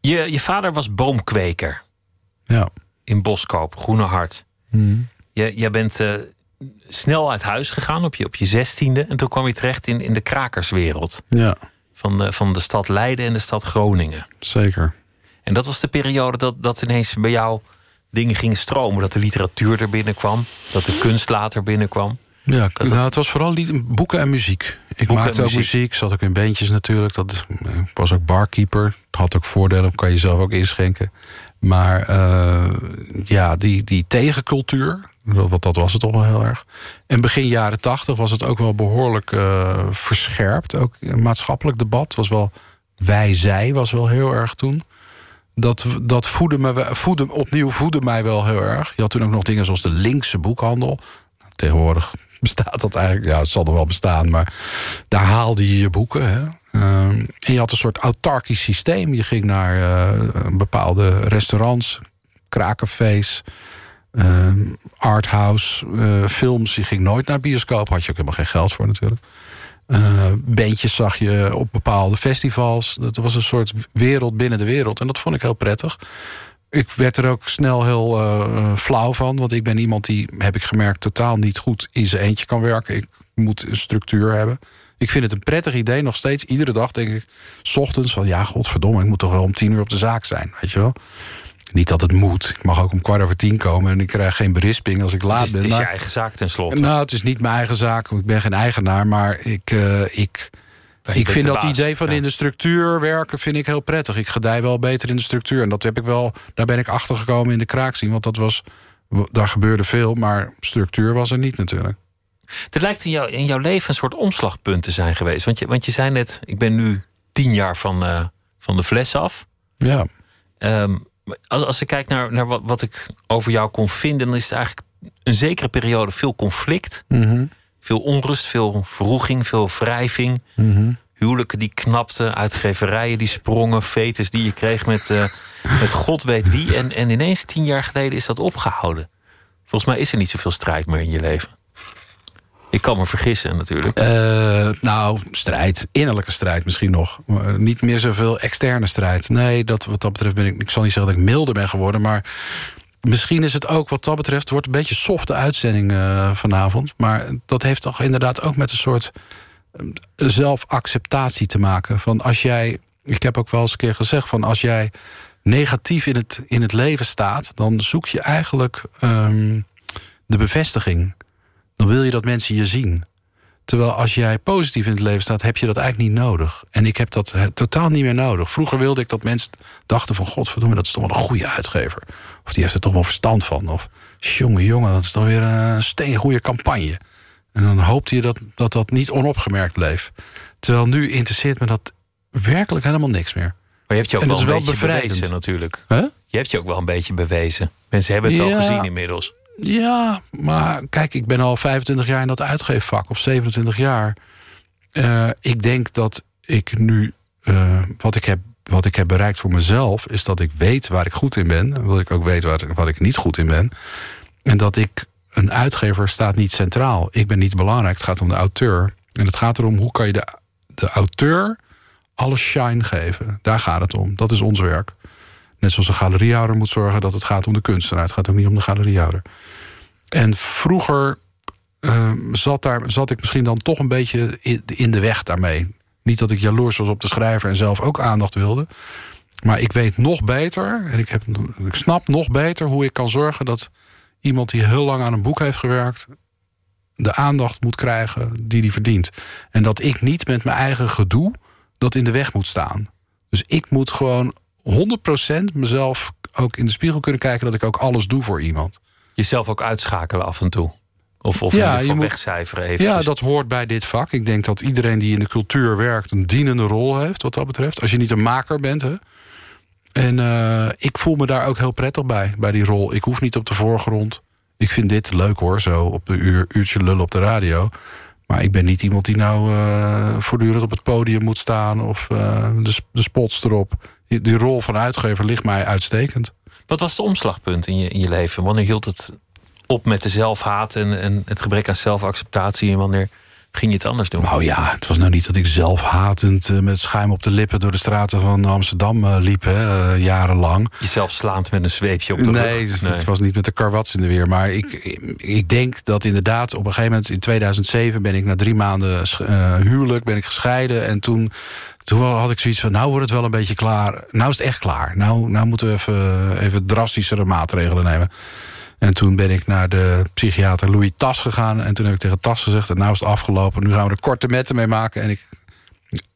Je, je vader was boomkweker. Ja in Boskoop, Groene Hart. Mm. Je, jij bent uh, snel uit huis gegaan op je, op je zestiende. En toen kwam je terecht in, in de krakerswereld. Ja. Van, de, van de stad Leiden en de stad Groningen. Zeker. En dat was de periode dat, dat ineens bij jou dingen gingen stromen. Dat de literatuur er binnenkwam. Dat de kunst later binnenkwam. Ja, nou, het was vooral boeken en muziek. Ik maakte ook muziek, zat ook in bandjes natuurlijk. Dat, ik was ook barkeeper. Had ook voordelen, kan je zelf ook inschenken. Maar uh, ja, die, die tegencultuur, wat dat was het toch wel heel erg. En begin jaren tachtig was het ook wel behoorlijk uh, verscherpt. Ook maatschappelijk debat was wel... Wij-zij was wel heel erg toen. Dat, dat voedde me, voedde, opnieuw voedde mij wel heel erg. Je had toen ook nog dingen zoals de linkse boekhandel. Tegenwoordig bestaat dat eigenlijk. Ja, het zal er wel bestaan, maar daar haalde je je boeken. Hè? Ehm, en je had een soort autarkisch systeem. Je ging naar uh, bepaalde restaurants, kraakcafés, uh, arthouse, uh, films. Je ging nooit naar bioscoop, had je ook helemaal geen geld voor natuurlijk. bandjes zag je op bepaalde festivals. Dat was een soort wereld binnen de wereld. En dat vond ik heel prettig. Ik werd er ook snel heel flauw van. Want ik ben iemand die, heb ik gemerkt, totaal niet goed in zijn eentje kan werken. Ik moet een structuur hebben. Ik vind het een prettig idee, nog steeds. Iedere dag denk ik, s ochtends van... ja, godverdomme, ik moet toch wel om tien uur op de zaak zijn, weet je wel. Niet dat het moet. Ik mag ook om kwart over tien komen en ik krijg geen berisping als ik laat is, ben. Het is je eigen zaak tenslotte. Nou, het is niet mijn eigen zaak. want Ik ben geen eigenaar, maar ik... Uh, ik ik vind dat baas, idee van ja. in de structuur werken vind ik heel prettig. Ik gedij wel beter in de structuur. En dat heb ik wel, daar ben ik achter gekomen in de kraakzien. Want dat was, daar gebeurde veel, maar structuur was er niet natuurlijk. Het lijkt in, jou, in jouw leven een soort omslagpunt te zijn geweest. Want je, want je zei net, ik ben nu tien jaar van, uh, van de fles af. Ja. Um, als, als ik kijk naar, naar wat, wat ik over jou kon vinden... dan is het eigenlijk een zekere periode veel conflict. Mm -hmm. Veel onrust, veel verroeging, veel wrijving. Mm -hmm. Huwelijken die knapten, uitgeverijen die sprongen... fetes die je kreeg met, uh, met god weet wie. En, en ineens tien jaar geleden is dat opgehouden. Volgens mij is er niet zoveel strijd meer in je leven. Ik kan me vergissen natuurlijk. Uh, nou, strijd. Innerlijke strijd misschien nog. Niet meer zoveel externe strijd. Nee, dat, wat dat betreft ben ik... Ik zal niet zeggen dat ik milder ben geworden, maar... Misschien is het ook wat dat betreft... Wordt een beetje softe uitzending uh, vanavond. Maar dat heeft toch inderdaad ook met een soort... Uh, zelfacceptatie te maken. Van als jij... Ik heb ook wel eens een keer gezegd... van als jij negatief in het, in het leven staat... dan zoek je eigenlijk um, de bevestiging dan wil je dat mensen je zien. Terwijl als jij positief in het leven staat, heb je dat eigenlijk niet nodig. En ik heb dat totaal niet meer nodig. Vroeger wilde ik dat mensen dachten van... godverdomme, dat is toch wel een goede uitgever. Of die heeft er toch wel verstand van. Of jongen, jongen, dat is toch weer een steengoede campagne. En dan hoopte je dat, dat dat niet onopgemerkt bleef. Terwijl nu interesseert me dat werkelijk helemaal niks meer. Maar je hebt je ook en wel een wel beetje bevrijdend. bewezen natuurlijk. Huh? Je hebt je ook wel een beetje bewezen. Mensen hebben het Ja. al gezien inmiddels. Ja, maar kijk, ik ben al 25 jaar in dat uitgeefvak, of 27 jaar. Uh, ik denk dat ik nu, uh, wat, ik heb, wat ik heb bereikt voor mezelf... is dat ik weet waar ik goed in ben. En dat ik ook weet waar, wat ik niet goed in ben. En dat ik, een uitgever staat niet centraal. Ik ben niet belangrijk, het gaat om de auteur. En het gaat erom, hoe kan je de, de auteur alle shine geven. Daar gaat het om, dat is ons werk. Net zoals een galeriehouder moet zorgen dat het gaat om de kunstenaar. Het gaat ook niet om de galeriehouder. En vroeger uh, zat, daar, zat ik misschien dan toch een beetje in, de weg daarmee. Niet dat ik jaloers was op de schrijver en zelf ook aandacht wilde. Maar ik weet nog beter, en ik, heb, ik snap nog beter hoe ik kan zorgen dat iemand die heel lang aan een boek heeft gewerkt, de aandacht moet krijgen die hij verdient. En dat ik niet met mijn eigen gedoe dat in de weg moet staan. Dus ik moet gewoon 100% mezelf ook in de spiegel kunnen kijken... dat ik ook alles doe voor iemand. Jezelf ook uitschakelen af en toe. Of, of Ja, je moet- wegcijferen even. Ja, dat hoort bij dit vak. Ik denk dat iedereen die in de cultuur werkt... een dienende rol heeft, wat dat betreft. Als je niet een maker bent, hè. En eh, ik voel me daar ook heel prettig bij, bij die rol. Ik hoef niet op de voorgrond. Ik vind dit leuk hoor, zo op de uur, uurtje lullen op de radio. Maar ik ben niet iemand die nou eh, voortdurend op het podium moet staan... of eh, de, de spots erop. Die, rol van uitgever ligt mij uitstekend. Wat was het omslagpunt in je, in je leven? Wanneer hield het op met de zelfhaat en, en het gebrek aan zelfacceptatie? En wanneer ging je het anders doen? Nou ja, het was nou niet dat ik zelf hatend eh, met schuim op de lippen... door de straten van Amsterdam eh, liep, hè, eh, jarenlang. Jezelf slaand met een zweepje op de Nee, rug? het was niet met de karwats in de weer. Maar ik, ik denk dat inderdaad op een gegeven moment... in 2007 ben ik na drie maanden huwelijk ben ik gescheiden. En toen, toen had ik zoiets van, nou wordt het wel een beetje klaar. Nou is het echt klaar. Nou, nou moeten we even, even drastischere maatregelen nemen. En toen ben ik naar de psychiater Louis Tas gegaan. En toen heb ik tegen Tas gezegd, nou is het afgelopen. Nu gaan we er korte metten mee maken. En ik,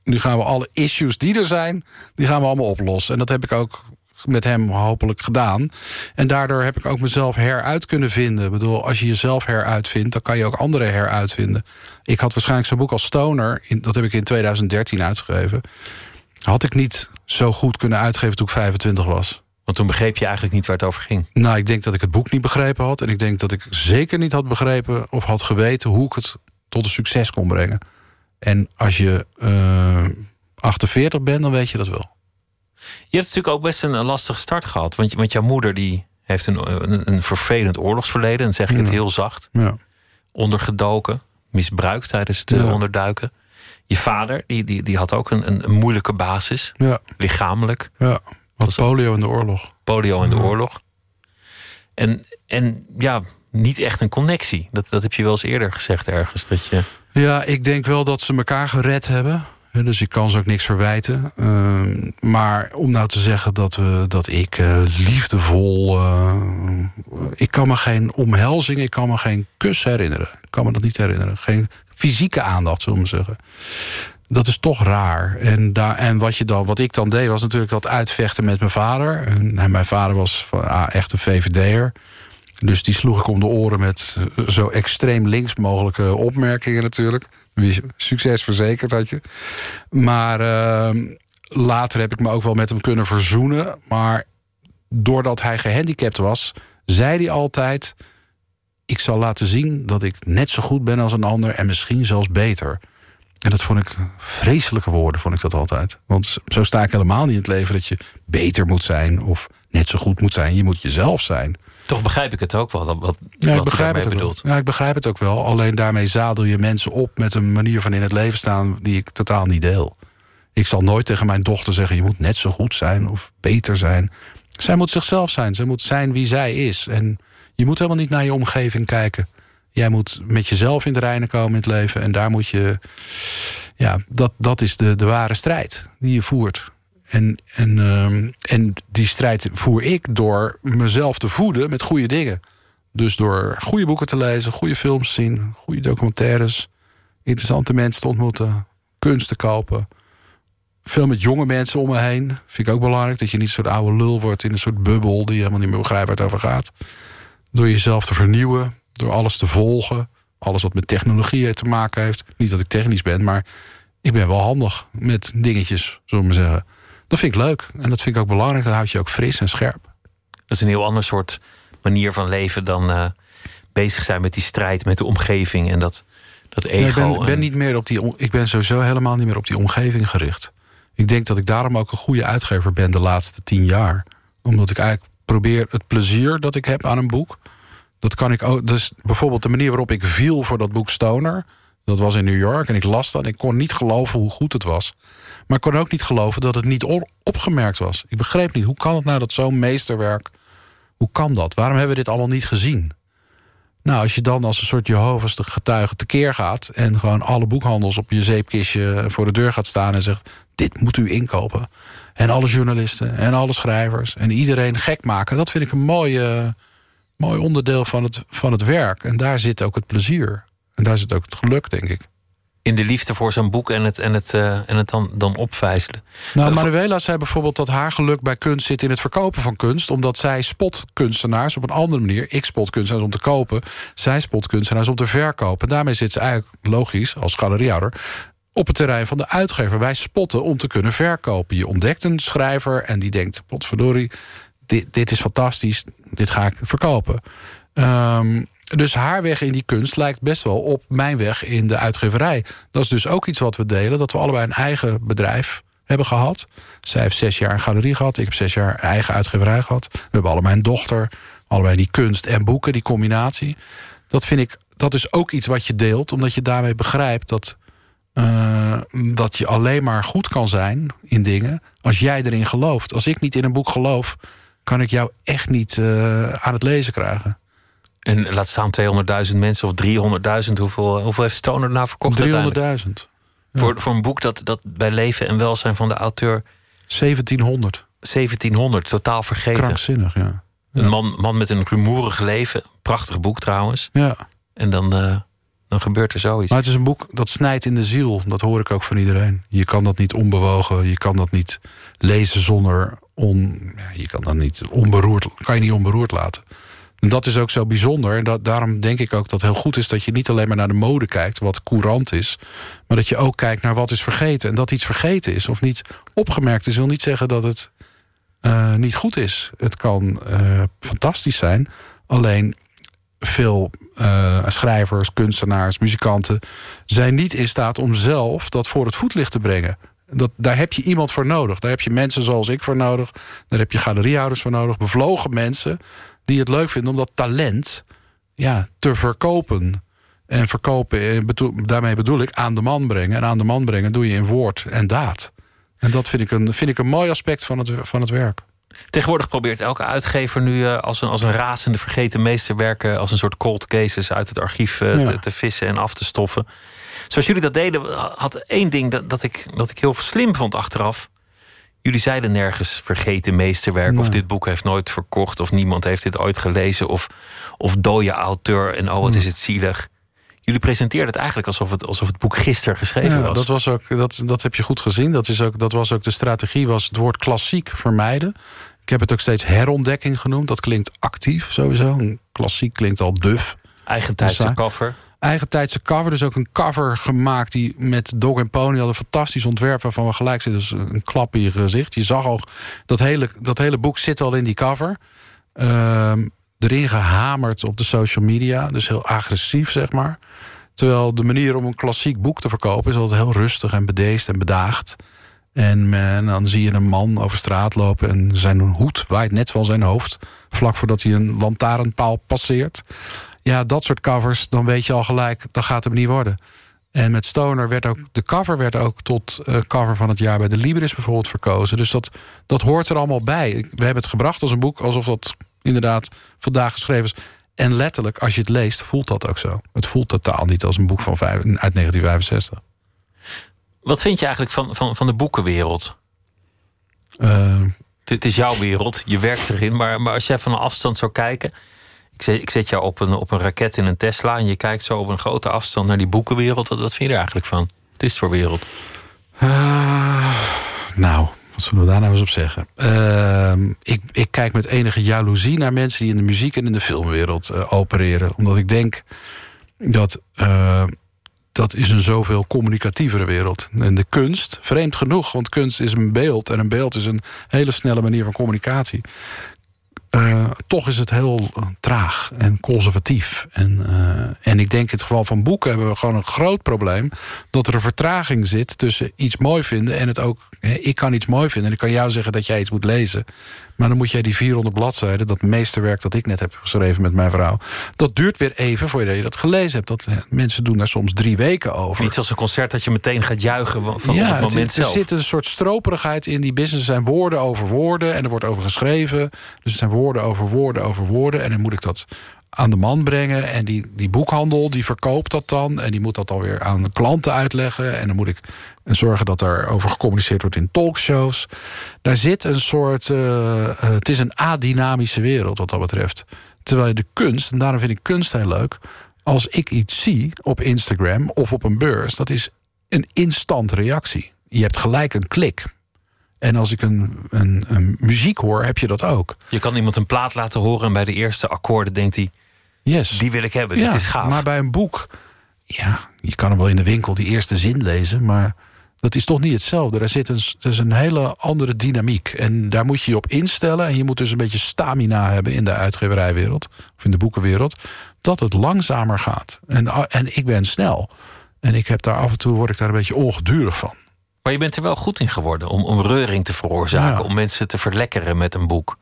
nu gaan we alle issues die er zijn, die gaan we allemaal oplossen. En dat heb ik ook met hem hopelijk gedaan. En daardoor heb ik ook mezelf heruit kunnen vinden. Ik bedoel, als je jezelf heruitvindt, dan kan je ook anderen heruitvinden. Ik had waarschijnlijk zo'n boek als Stoner, in, dat heb ik in 2013 uitgegeven. Had ik niet zo goed kunnen uitgeven toen ik 25 was. Want toen begreep je eigenlijk niet waar het over ging. Nou, ik denk dat ik het boek niet begrepen had. En ik denk dat ik zeker niet had begrepen of had geweten... hoe ik het tot een succes kon brengen. En als je eh 48 bent, dan weet je dat wel. Je hebt natuurlijk ook best een, een lastige start gehad. Want, want jouw moeder die heeft een, een, een vervelend oorlogsverleden. En zeg ik het heel zacht. Ja. Ondergedoken, misbruikt tijdens het eh, Ja. onderduiken. Je vader die, die, die had ook een, een, een moeilijke basis. Ja, Lichamelijk. ja. Wat polio in de oorlog. polio in de oorlog. En, en ja, niet echt een connectie. Dat, dat heb je wel eens eerder gezegd ergens. Dat je, Ja, ik denk wel dat ze elkaar gered hebben. Dus ik kan ze ook niks verwijten. Ehm, maar om nou te zeggen dat, we, dat ik uh, liefdevol... Uh, ik kan me geen omhelzing, ik kan me geen kus herinneren. Ik kan me dat niet herinneren. Geen fysieke aandacht, zullen we zeggen. Dat is toch raar. En, daar, en wat, je dan, wat ik dan deed, was natuurlijk dat uitvechten met mijn vader. En mijn vader was ah, echt een VVD'er. Dus die sloeg ik om de oren met zo extreem links mogelijke opmerkingen natuurlijk. Succes verzekerd had je. Maar uh, later heb ik me ook wel met hem kunnen verzoenen. Maar doordat hij gehandicapt was, zei hij altijd... ik zal laten zien dat ik net zo goed ben als een ander... en misschien zelfs beter. En dat vond ik vreselijke woorden, vond ik dat altijd. Want zo sta ik helemaal niet in het leven dat je beter moet zijn... of net zo goed moet zijn. Je moet jezelf zijn. Toch begrijp ik het ook wel, wat, ja, ik begrijp het bedoelt. Ja, ik begrijp het ook wel. Alleen daarmee zadel je mensen op met een manier van in het leven staan... die ik totaal niet deel. Ik zal nooit tegen mijn dochter zeggen... je moet net zo goed zijn of beter zijn. Zij moet zichzelf zijn. Zij moet zijn wie zij is. En je moet helemaal niet naar je omgeving kijken. Jij moet met jezelf in de reinen komen in het leven. En daar moet je... Ja, dat, dat is de, de ware strijd die je voert. En, en, uh, en die strijd voer ik door mezelf te voeden met goede dingen. Dus door goede boeken te lezen, goede films te zien... goede documentaires, interessante mensen te ontmoeten... kunst te kopen. Veel met jonge mensen om me heen. Vind ik ook belangrijk, dat je niet een soort oude lul wordt... in een soort bubbel die helemaal niet meer begrijpt waar het over gaat. Door jezelf te vernieuwen, door alles te volgen. Alles wat met technologie te maken heeft. Niet dat ik technisch ben, maar ik ben wel handig met dingetjes, zullen we maar zeggen. Dat vind ik leuk. En dat vind ik ook belangrijk. Dat houdt je ook fris en scherp. Dat is een heel ander soort manier van leven dan uh, bezig zijn met die strijd met de omgeving en dat, dat ego. Nee, ik ben, ben, niet meer op die, ik ben sowieso helemaal niet meer op die omgeving gericht. Ik denk dat ik daarom ook een goede uitgever ben de laatste tien jaar. Omdat ik eigenlijk probeer het plezier dat ik heb aan een boek. Dat kan ik ook. Dus bijvoorbeeld de manier waarop ik viel voor dat boek Stoner. Dat was in New York en ik las dat. En ik kon niet geloven hoe goed het was. Maar ik kon ook niet geloven dat het niet opgemerkt was. Ik begreep niet, hoe kan het nou dat zo'n meesterwerk... hoe kan dat? Waarom hebben we dit allemaal niet gezien? Nou, als je dan als een soort Jehovah's getuige tekeer gaat... en gewoon alle boekhandels op je zeepkistje voor de deur gaat staan... en zegt, dit moet u inkopen. En alle journalisten en alle schrijvers en iedereen gek maken... dat vind ik een mooi, mooi onderdeel van het, van het werk. En daar zit ook het plezier. En daar zit ook het geluk, denk ik in de liefde voor zo'n boek en het, en het, uh, en het dan, dan opvijzelen. Nou, uh, Manuela zei bijvoorbeeld dat haar geluk bij kunst zit in het verkopen van kunst. Omdat zij spot kunstenaars op een andere manier. Ik spot kunstenaars om te kopen. Zij spot kunstenaars om te verkopen. En daarmee zit ze eigenlijk logisch als galeriehouder op het terrein van de uitgever. Wij spotten om te kunnen verkopen. Je ontdekt een schrijver en die denkt... potverdorie, dit, dit is fantastisch, dit ga ik verkopen. Um, dus haar weg in die kunst lijkt best wel op mijn weg in de uitgeverij. Dat is dus ook iets wat we delen. Dat we allebei een eigen bedrijf hebben gehad. Zij heeft zes jaar een galerie gehad. Ik heb zes jaar eigen uitgeverij gehad. We hebben allebei een dochter. Allebei die kunst en boeken, die combinatie. Dat vind ik, dat is ook iets wat je deelt. Omdat je daarmee begrijpt dat, uh, dat je alleen maar goed kan zijn in dingen... als jij erin gelooft. Als ik niet in een boek geloof... kan ik jou echt niet uh, aan het lezen krijgen. En laat staan 200.000 mensen of 300.000. Hoeveel, hoeveel heeft Stoner nou verkocht 300.000. Ja. Voor, voor een boek dat, dat bij leven en welzijn van de auteur... 1700. 1700, totaal vergeten. Krankzinnig, ja. Een man, man met een rumoerig leven. Prachtig boek trouwens. Ja. En dan, uh, dan gebeurt er zoiets. Maar het is een boek dat snijdt in de ziel. Dat hoor ik ook van iedereen. Je kan dat niet onbewogen. Je kan dat niet lezen zonder... On, je kan dat niet onberoerd, kan je niet onberoerd laten. En dat is ook zo bijzonder. En dat, daarom denk ik ook dat het heel goed is dat je niet alleen maar naar de mode kijkt... wat courant is, maar dat je ook kijkt naar wat is vergeten. En dat iets vergeten is of niet opgemerkt is... wil niet zeggen dat het uh, niet goed is. Het kan uh, fantastisch zijn. Alleen veel uh, schrijvers, kunstenaars, muzikanten... zijn niet in staat om zelf dat voor het voetlicht te brengen. Dat, daar heb je iemand voor nodig. Daar heb je mensen zoals ik voor nodig. Daar heb je galeriehouders voor nodig. Bevlogen mensen die het leuk vinden om dat talent ja, te verkopen. En verkopen, eh, daarmee bedoel ik aan de man brengen. En aan de man brengen doe je in woord en daad. En dat vind ik een, vind ik een mooi aspect van het, van het werk. Tegenwoordig probeert elke uitgever nu uh, als, een, als een razende vergeten meesterwerken... als een soort cold cases uit het archief ja. te, te, vissen en af te stoffen. Zoals jullie dat deden, had één ding dat, dat, ik, dat ik heel slim vond achteraf. Jullie zeiden nergens vergeten meesterwerk... of dit boek heeft nooit verkocht... of niemand heeft dit ooit gelezen... of, of dode auteur en oh, wat is het zielig. Jullie presenteerden het eigenlijk alsof het, alsof het boek gisteren geschreven ja, was. Dat, was ook, dat, dat heb je goed gezien. Dat, is ook, dat was ook de strategie, was het woord klassiek vermijden. Ik heb het ook steeds herontdekking genoemd. Dat klinkt actief sowieso. Klassiek klinkt al duf. Eigentijdse cover. Eigentijdse cover. Dus ook een cover gemaakt die met Dog en Pony hadden een fantastisch ontwerp... waarvan we gelijk zitten, dus een klap in je gezicht. Je zag al, dat hele, dat hele boek zit al in die cover. Ehm, erin gehamerd op de social media. Dus heel agressief, zeg maar. Terwijl de manier om een klassiek boek te verkopen... is altijd heel rustig en bedeesd en bedaagd. En, dan zie je een man over straat lopen... en zijn hoed waait net van zijn hoofd... vlak voordat hij een lantaarnpaal passeert. Ja, dat soort covers, dan weet je al gelijk... dat gaat hem niet worden. En met Stoner werd ook... de cover werd ook tot uh, cover van het jaar... bij de Libris bijvoorbeeld verkozen. Dus dat, dat hoort er allemaal bij. We hebben het gebracht als een boek... alsof dat inderdaad vandaag geschreven is. En letterlijk, als je het leest, voelt dat ook zo. Het voelt totaal niet als een boek van vijf, uit 1965. Wat vind je eigenlijk van, van, van de boekenwereld? Uh, het is jouw wereld, je werkt erin. Maar, maar als jij van een afstand zou kijken... Ik zet, ik zet jou op een, op een raket in een Tesla... en je kijkt zo op een grote afstand naar die boekenwereld. Wat, wat vind je er eigenlijk van? Het is voor wereld. Uh, nou, wat zullen we daar nou eens op zeggen? Uh, ik, ik kijk met enige jaloezie naar mensen... die in de muziek en in de filmwereld uh, opereren. Omdat ik denk dat... Uh, dat is een zoveel communicatievere wereld. En de kunst, vreemd genoeg, want kunst is een beeld... en een beeld is een hele snelle manier van communicatie. Uh, toch is het heel uh, traag en conservatief. En, uh, en ik denk in het geval van boeken hebben we gewoon een groot probleem... dat er een vertraging zit tussen iets mooi vinden en het ook... Ik kan iets mooi vinden en ik kan jou zeggen dat jij iets moet lezen... maar dan moet jij die 400 bladzijden, dat meesterwerk dat ik net heb geschreven met mijn vrouw... dat duurt weer even voordat je dat gelezen hebt. Dat, mensen doen daar soms drie weken over. Niet zoals een concert dat je meteen gaat juichen van ja, het moment het, zelf. Er zit een soort stroperigheid in die business. Er zijn woorden over woorden en er wordt over geschreven. Dus het zijn woorden over woorden over woorden. En dan moet ik dat aan de man brengen. En die, die boekhandel die verkoopt dat dan. En die moet dat alweer aan de klanten uitleggen. En dan moet ik zorgen dat er over gecommuniceerd wordt in talkshows. Daar zit een soort... Uh, uh, het is een adynamische wereld wat dat betreft. Terwijl je de kunst, en daarom vind ik kunst heel leuk... als ik iets zie op Instagram of op een beurs... dat is een instant reactie. Je hebt gelijk een klik. En als ik een, een, een, muziek hoor, heb je dat ook. Je kan iemand een plaat laten horen en bij de eerste akkoorden denkt hij... Yes. die wil ik hebben, ja, dit is gaaf. Maar bij een boek, ja, je kan hem wel in de winkel die eerste zin lezen... maar dat is toch niet hetzelfde. Er zit een, er is een hele andere dynamiek. En daar moet je je op instellen. En je moet dus een beetje stamina hebben in de uitgeverijwereld... of in de boekenwereld, dat het langzamer gaat. En, en ik ben snel. En ik heb daar af en toe word ik daar een beetje ongedurig van. Maar je bent er wel goed in geworden om, om reuring te veroorzaken, ja. om mensen te verlekkeren met een boek.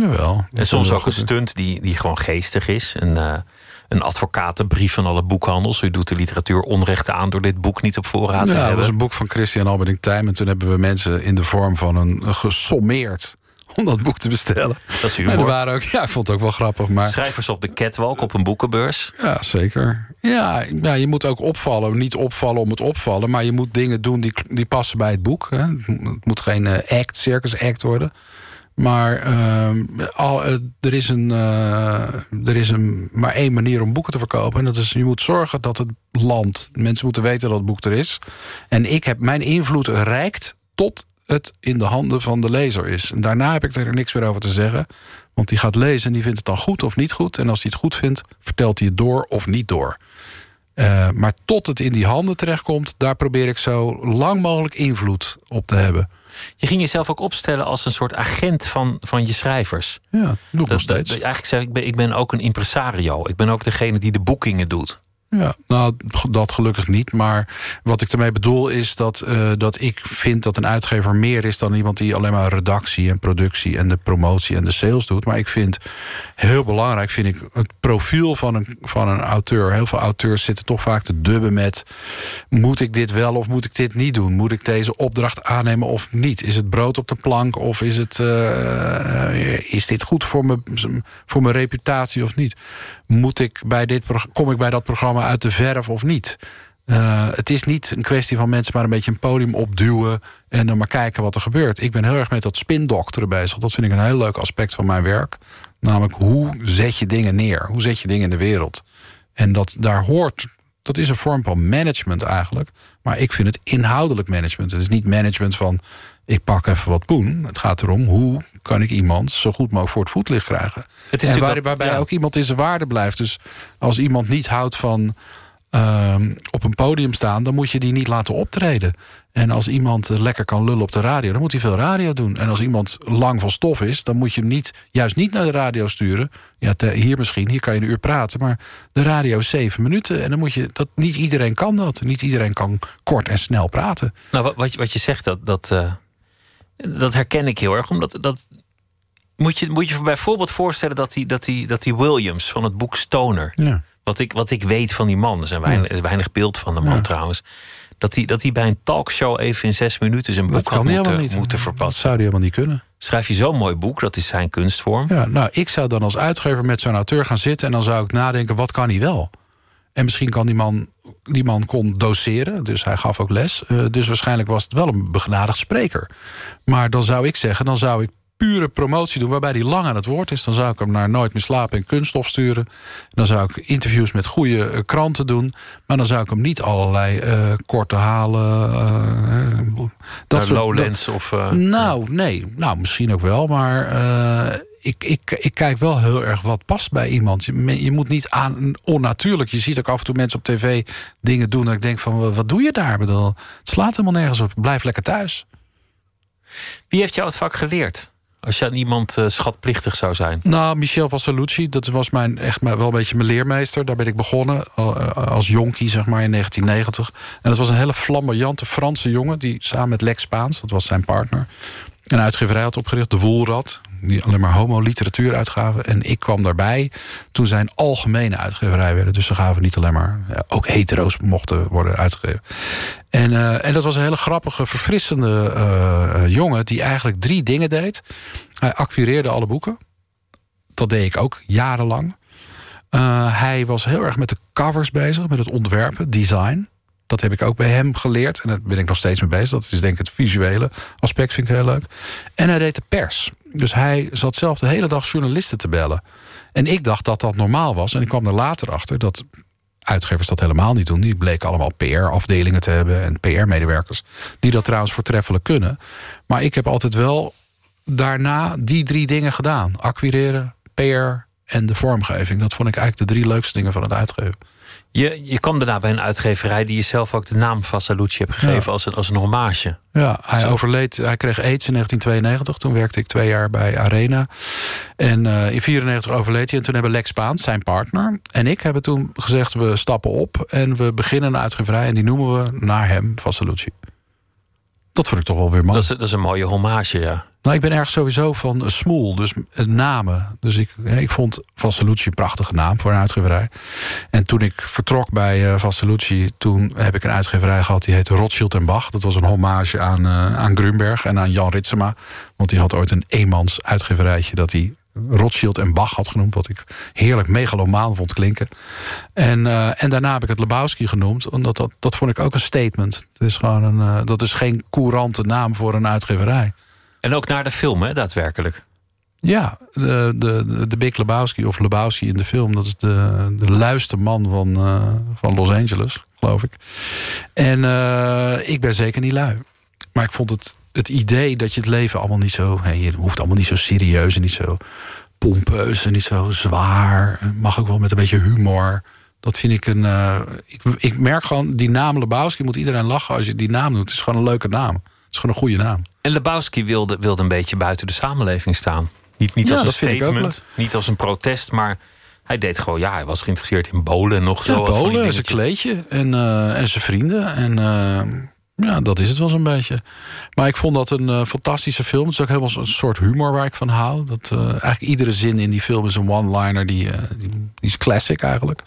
Jawel. En soms ook een stunt die, die gewoon geestig is. Een, uh, een advocatenbrief van alle boekhandels. U doet de literatuur onrecht aan door dit boek niet op voorraad ja, te hebben. dat was een boek van Christian Alberding Tijm. En toen hebben we mensen in de vorm van een, gesommeerd om dat boek te bestellen. Dat is humor. En er waren ook, ja, ik vond het ook wel grappig. Maar... Schrijvers op de catwalk op een boekenbeurs. Ja, zeker. Ja, ja, je moet ook opvallen. Niet opvallen om het opvallen. Maar je moet dingen doen die, die passen bij het boek. Hè. Het moet geen uh, act, circus act worden. Maar uh, al, uh, er, is een, uh, er is een, maar één manier om boeken te verkopen. En dat is, je moet zorgen dat het land... Mensen moeten weten dat het boek er is. En ik heb, mijn invloed reikt tot het in de handen van de lezer is. En daarna heb ik er niks meer over te zeggen. Want die gaat lezen en die vindt het dan goed of niet goed. En als hij het goed vindt, vertelt hij het door of niet door. Uh, maar tot het in die handen terechtkomt... daar probeer ik zo lang mogelijk invloed op te hebben. Je ging jezelf ook opstellen als een soort agent van, van je schrijvers. Ja, doe ik nog steeds. Dat, eigenlijk zeg ik, ben, ik ben ook een impresario. Ik ben ook degene die de boekingen doet. Ja, nou, dat gelukkig niet. Maar wat ik ermee bedoel is dat, uh, dat ik vind dat een uitgever meer is... dan iemand die alleen maar redactie en productie en de promotie en de sales doet. Maar ik vind heel belangrijk vind ik het profiel van een, van een auteur. Heel veel auteurs zitten toch vaak te dubben met... moet ik dit wel of moet ik dit niet doen? Moet ik deze opdracht aannemen of niet? Is het brood op de plank of is, het, uh, is dit goed voor mijn, voor mijn reputatie of niet? Moet ik bij dit, kom ik bij dat programma uit de verf of niet? Uh, het is niet een kwestie van mensen maar een beetje een podium opduwen... en dan maar kijken wat er gebeurt. Ik ben heel erg met dat spindokteren bezig. Dat vind ik een heel leuk aspect van mijn werk. Namelijk, hoe zet je dingen neer? Hoe zet je dingen in de wereld? En dat daar hoort, dat is een vorm van management eigenlijk. Maar ik vind het inhoudelijk management. Het is niet management van, ik pak even wat poen. Het gaat erom, hoe kan ik iemand zo goed mogelijk voor het voetlicht krijgen? Het is en waar, waarbij ook iemand in zijn waarde blijft. Dus als iemand niet houdt van uh, op een podium staan... dan moet je die niet laten optreden. En als iemand lekker kan lullen op de radio... dan moet hij veel radio doen. En als iemand lang van stof is... dan moet je hem niet, juist niet naar de radio sturen. Ja, hier misschien, hier kan je een uur praten... maar de radio is zeven minuten. En dan moet je... Dat, niet iedereen kan dat. Niet iedereen kan kort en snel praten. Nou, wat, wat je zegt, dat, dat, uh, dat herken ik heel erg. Omdat dat, moet, je, moet je bijvoorbeeld voorstellen dat die, dat, die, dat die Williams... van het boek Stoner... Ja wat ik, wat ik weet van die man, er, zijn weinig, is weinig beeld van de man trouwens. Dat hij, dat hij bij een talkshow even in zes minuten zijn boek had moeten, niet. moeten verpassen. Dat zou hij helemaal niet kunnen. Schrijf je zo'n mooi boek, dat is zijn kunstvorm. Ja, nou, ik zou dan als uitgever met zo'n auteur gaan zitten... en dan zou ik nadenken, wat kan hij wel? En misschien kan die man, die man kon doseren, dus hij gaf ook les. Uh, dus waarschijnlijk was het wel een begnadigd spreker. Maar dan zou ik zeggen, dan zou ik pure promotie doen... waarbij hij lang aan het woord is... dan zou ik hem naar Nooit meer slapen en kunststof sturen. Dan zou ik interviews met goede uh, kranten doen. Maar dan zou ik hem niet allerlei uh, korte halen... Uh, dat soort, Lowlands of... nou, nee. Nou, misschien ook wel, maar... ik, ik, ik kijk wel heel erg wat past bij iemand. Je, je moet niet aan onnatuurlijk. Je ziet ook af en toe mensen op tv dingen doen... dat ik denk van, wat doe je daar? Bedoel, het slaat helemaal nergens op. Blijf lekker thuis. Wie heeft jou het vak geleerd? Als je aan iemand uh, schatplichtig zou zijn? Nou, Michel Vassalucci, dat was mijn, echt wel een beetje mijn leermeester. Daar ben ik begonnen eh, als jonkie, zeg maar, in 1990. En dat was een hele flamboyante Franse jongen... die samen met Lex Spaans, dat was zijn partner... een uitgeverij had opgericht, De Woelrad die alleen maar homo-literatuur uitgaven. En ik kwam daarbij toen zijn algemene uitgeverij werden. Dus ze gaven niet alleen maar... Ook hetero's mochten worden uitgegeven. En, uh, en dat was een hele grappige, verfrissende uh, jongen... die eigenlijk drie dingen deed. Hij acquireerde alle boeken. Dat deed ik ook, jarenlang. Uh, hij was heel erg met de covers bezig, met het ontwerpen, design. Dat heb ik ook bij hem geleerd. En daar ben ik nog steeds mee bezig. Dat is denk ik het visuele aspect, vind ik heel leuk. En hij deed de pers. Dus hij zat zelf de hele dag journalisten te bellen. En ik dacht dat dat normaal was. En ik kwam er later achter dat uitgevers dat helemaal niet doen. Die bleken allemaal PR-afdelingen te hebben en PR-medewerkers. Die dat trouwens voortreffelijk kunnen. Maar ik heb altijd wel daarna die drie dingen gedaan. Acquireren, PR en de vormgeving. Dat vond ik eigenlijk de drie leukste dingen van het uitgeven. Je, je kwam daarna bij een uitgeverij die je zelf ook de naam Vassalucci hebt gegeven als, een, als een hommage. Ja, hij overleed, hij kreeg aids in 1992. Toen werkte ik twee jaar bij Arena. En uh, in 1994 overleed hij. En toen hebben Lex Spaans, zijn partner, en ik hebben toen gezegd... we stappen op en we beginnen een uitgeverij... en die noemen we naar hem Vassalucci. Dat vond ik toch wel weer mooi. Dat is, dat is een mooie hommage, ja. Nou, ik ben erg sowieso van uh, smoel, dus uh, namen. Dus ik, ik vond Vassalucci een prachtige naam voor een uitgeverij. En toen ik vertrok bij uh, Vassalucci... toen heb ik een uitgeverij gehad die heette Rothschild en Bach. Dat was een hommage aan, uh, aan Grunberg en aan Jan Ritsema. Want die had ooit een eenmans uitgeverijtje... dat hij Rothschild en Bach had genoemd. Wat ik heerlijk megalomaan vond klinken. En, uh, en daarna heb ik het Lebowski genoemd. Omdat dat, dat vond ik ook een statement. Het is gewoon een, uh, dat is geen courante naam voor een uitgeverij. En ook naar de film, hè, daadwerkelijk? Ja, de, de, de Big Lebowski of Lebowski in de film... dat is de, de luiste man van, uh, van Los Angeles, geloof ik. En ik ben zeker niet lui. Maar ik vond het, het idee dat je het leven allemaal niet zo... Hey, je hoeft allemaal niet zo serieus en niet zo pompeus en niet zo zwaar. Mag ook wel met een beetje humor. Dat vind ik een... Uh, ik, ik merk gewoon, die naam Lebowski moet iedereen lachen als je die naam doet. Het is gewoon een leuke naam. Het is gewoon een goede naam. En Lebowski wilde, wilde een beetje buiten de samenleving staan. Niet, niet als een statement, niet als een protest, maar Hij deed gewoon, ja, hij was geïnteresseerd in bolen en nog Ja, zo. bolen en zijn kleedje en, eh, en zijn vrienden. En eh, ja, dat is het wel zo'n beetje. Maar ik vond dat een eh, fantastische film. Het is ook helemaal een soort humor waar ik van hou. Dat, eh, eigenlijk iedere zin in die film is een one-liner. Die, eh, die, die is classic eigenlijk.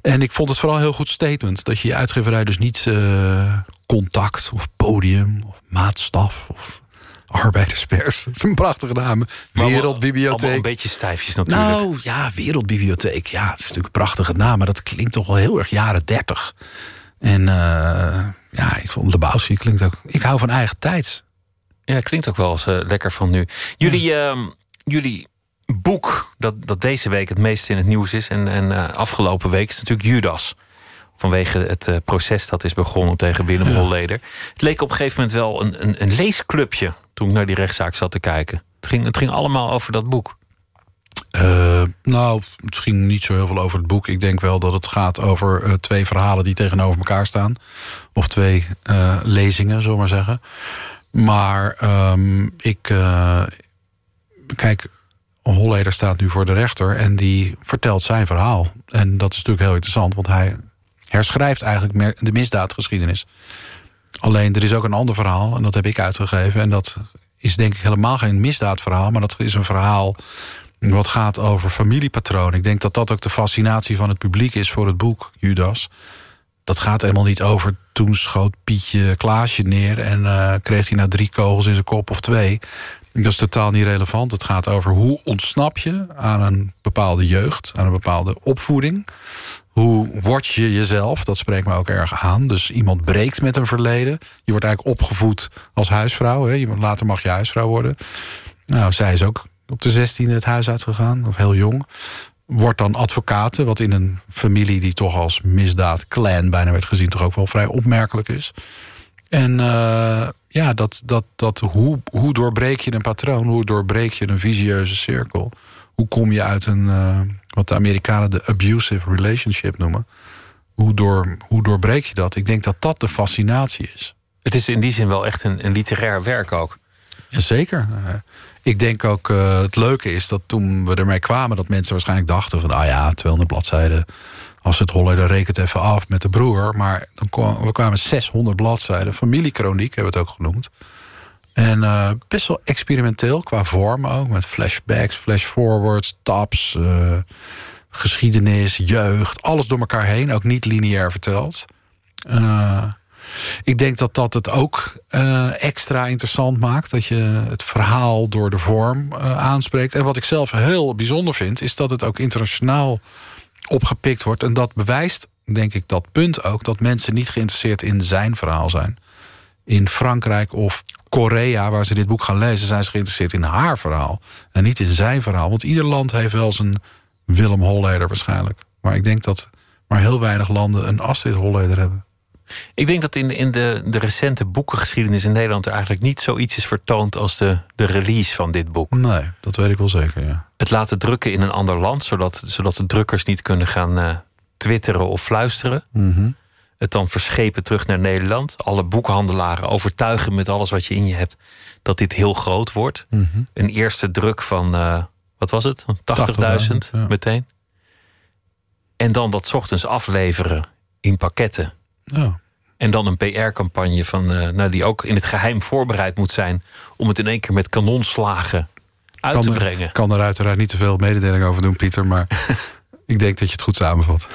En ik vond het vooral een heel goed statement. Dat je je uitgeverij dus niet contact of podium of maatstaf of arbeiderspers. Dat is een prachtige naam. Wereldbibliotheek. een beetje stijfjes natuurlijk. Nou ja, Wereldbibliotheek. Ja, het is natuurlijk een prachtige naam, maar dat klinkt toch wel heel erg jaren dertig. En eh, ja, ik vond Lebowski klinkt ook. Ik hou van eigen tijds. Ja, klinkt ook wel eens eh, lekker van nu. Jullie, ehm, jullie boek, dat, dat deze week het meest in het nieuws is... en, en eh, afgelopen week is natuurlijk Judas. Vanwege het proces dat is begonnen tegen Willem Holleder. Het leek op een gegeven moment wel een, een, een leesclubje... toen ik naar die rechtszaak zat te kijken. Het ging, het ging allemaal over dat boek. Eh, nou, misschien niet zo heel veel over het boek. Ik denk wel dat het gaat over eh, twee verhalen die tegenover elkaar staan. Of twee eh, lezingen, zullen we maar zeggen. Maar ehm, ik... kijk, Holleder staat nu voor de rechter... en die vertelt zijn verhaal. En dat is natuurlijk heel interessant, want hij herschrijft eigenlijk de misdaadgeschiedenis. Alleen, er is ook een ander verhaal, en dat heb ik uitgegeven... en dat is denk ik helemaal geen misdaadverhaal... maar dat is een verhaal wat gaat over familiepatronen. Ik denk dat dat ook de fascinatie van het publiek is voor het boek Judas. Dat gaat helemaal niet over toen schoot Pietje Klaasje neer... en eh, kreeg hij nou drie kogels in zijn kop of twee. Dat is totaal niet relevant. Het gaat over hoe ontsnap je aan een bepaalde jeugd... aan een bepaalde opvoeding. Hoe word je jezelf? Dat spreekt me ook erg aan. Dus iemand breekt met een verleden. Je wordt eigenlijk opgevoed als huisvrouw. Hè? Later mag je huisvrouw worden. Nou, zij is ook op de 16e het huis uitgegaan, of heel jong. Wordt dan advocate, wat in een familie die toch als misdaad clan bijna werd gezien, toch ook wel vrij opmerkelijk is. En eh, ja, dat, dat, dat, hoe, hoe doorbreek je een patroon? Hoe doorbreek je een visieuze cirkel? Hoe kom je uit een, eh, wat de Amerikanen de abusive relationship noemen? Hoe, door, hoe doorbreek je dat? Ik denk dat dat de fascinatie is. Het is in die zin wel echt een, een literair werk ook. Jazeker. Ik denk ook, eh, het leuke is dat toen we ermee kwamen... dat mensen waarschijnlijk dachten van... ah ja, 200 bladzijden, als het Holleder rekent even af met de broer. Maar dan kwam, we kwamen 600 bladzijden. Familiekroniek hebben we het ook genoemd. En eh, best wel experimenteel qua vorm ook. Met flashbacks, flashforwards, taps, eh, geschiedenis, jeugd. Alles door elkaar heen, ook niet lineair verteld. Eh, ik denk dat dat het ook eh, extra interessant maakt. Dat je het verhaal door de vorm eh, aanspreekt. En wat ik zelf heel bijzonder vind... is dat het ook internationaal opgepikt wordt. En dat bewijst, denk ik, dat punt ook... dat mensen niet geïnteresseerd in zijn verhaal zijn. In Frankrijk of Korea, waar ze dit boek gaan lezen... zijn ze geïnteresseerd in haar verhaal. En niet in zijn verhaal. Want ieder land heeft wel zijn Willem Holleder waarschijnlijk. Maar ik denk dat maar heel weinig landen een Astrid Holleder hebben. Ik denk dat in, in de, de recente boekengeschiedenis in Nederland... er eigenlijk niet zoiets is vertoond als de, de release van dit boek. Nee, dat weet ik wel zeker, ja. Het laten drukken in een ander land... zodat, zodat de drukkers niet kunnen gaan eh, twitteren of fluisteren. Mhm. Het dan verschepen terug naar Nederland. Alle boekhandelaren overtuigen met alles wat je in je hebt... dat dit heel groot wordt. Mhm. Een eerste druk van, eh, wat was het? 80.000 80.000, ja. meteen. En dan dat ochtends afleveren in pakketten. Ja. En dan een PR-campagne van, eh, nou, die ook in het geheim voorbereid moet zijn... om het in één keer met kanonslagen uit kan te brengen. kan er uiteraard niet te veel mededeling over doen, Pieter. Maar ik denk dat je het goed samenvat.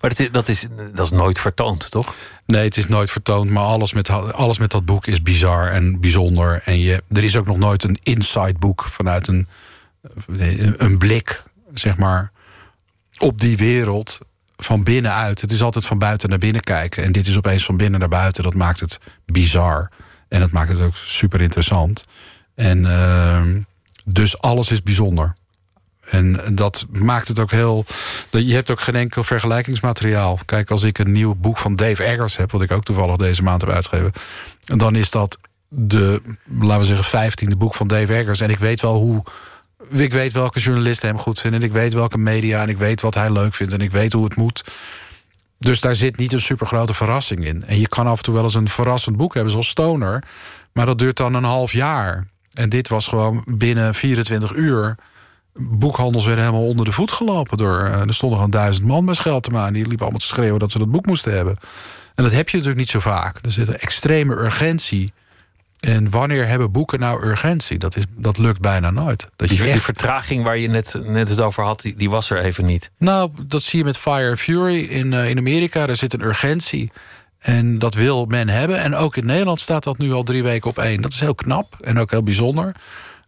Maar dat is, dat, is, dat is nooit vertoond, toch? Nee, het is nooit vertoond. Maar alles met, alles met dat boek is bizar en bijzonder. En je, er is ook nog nooit een inside boek vanuit een, een blik, zeg maar, op die wereld van binnenuit. Het is altijd van buiten naar binnen kijken. En dit is opeens van binnen naar buiten. Dat maakt het bizar. En dat maakt het ook super interessant. En ehm, dus alles is bijzonder. En dat maakt het ook heel... Je hebt ook geen enkel vergelijkingsmateriaal. Kijk, als ik een nieuw boek van Dave Eggers heb... wat ik ook toevallig deze maand heb uitgegeven... dan is dat de, laten we zeggen, vijftiende boek van Dave Eggers. En ik weet wel hoe... Ik weet welke journalisten hem goed vinden. En ik weet welke media. En ik weet wat hij leuk vindt. En ik weet hoe het moet. Dus daar zit niet een supergrote verrassing in. En je kan af en toe wel eens een verrassend boek hebben, zoals Stoner. Maar dat duurt dan een half jaar. En dit was gewoon binnen 24 uur boekhandels werden helemaal onder de voet gelopen. Door, uh, er stonden gewoon duizend man bij Scheltema... en die liepen allemaal te schreeuwen dat ze dat boek moesten hebben. En dat heb je natuurlijk niet zo vaak. Er zit een extreme urgentie en wanneer hebben boeken nou urgentie? Dat, is, dat lukt bijna nooit. Dat je die, vertraging waar je net, net het over had, die, die, was er even niet. Nou, dat zie je met Fire Fury in, uh, in Amerika. Daar zit een urgentie. En dat wil men hebben. En ook in Nederland staat dat nu al drie weken op één. Dat is heel knap en ook heel bijzonder.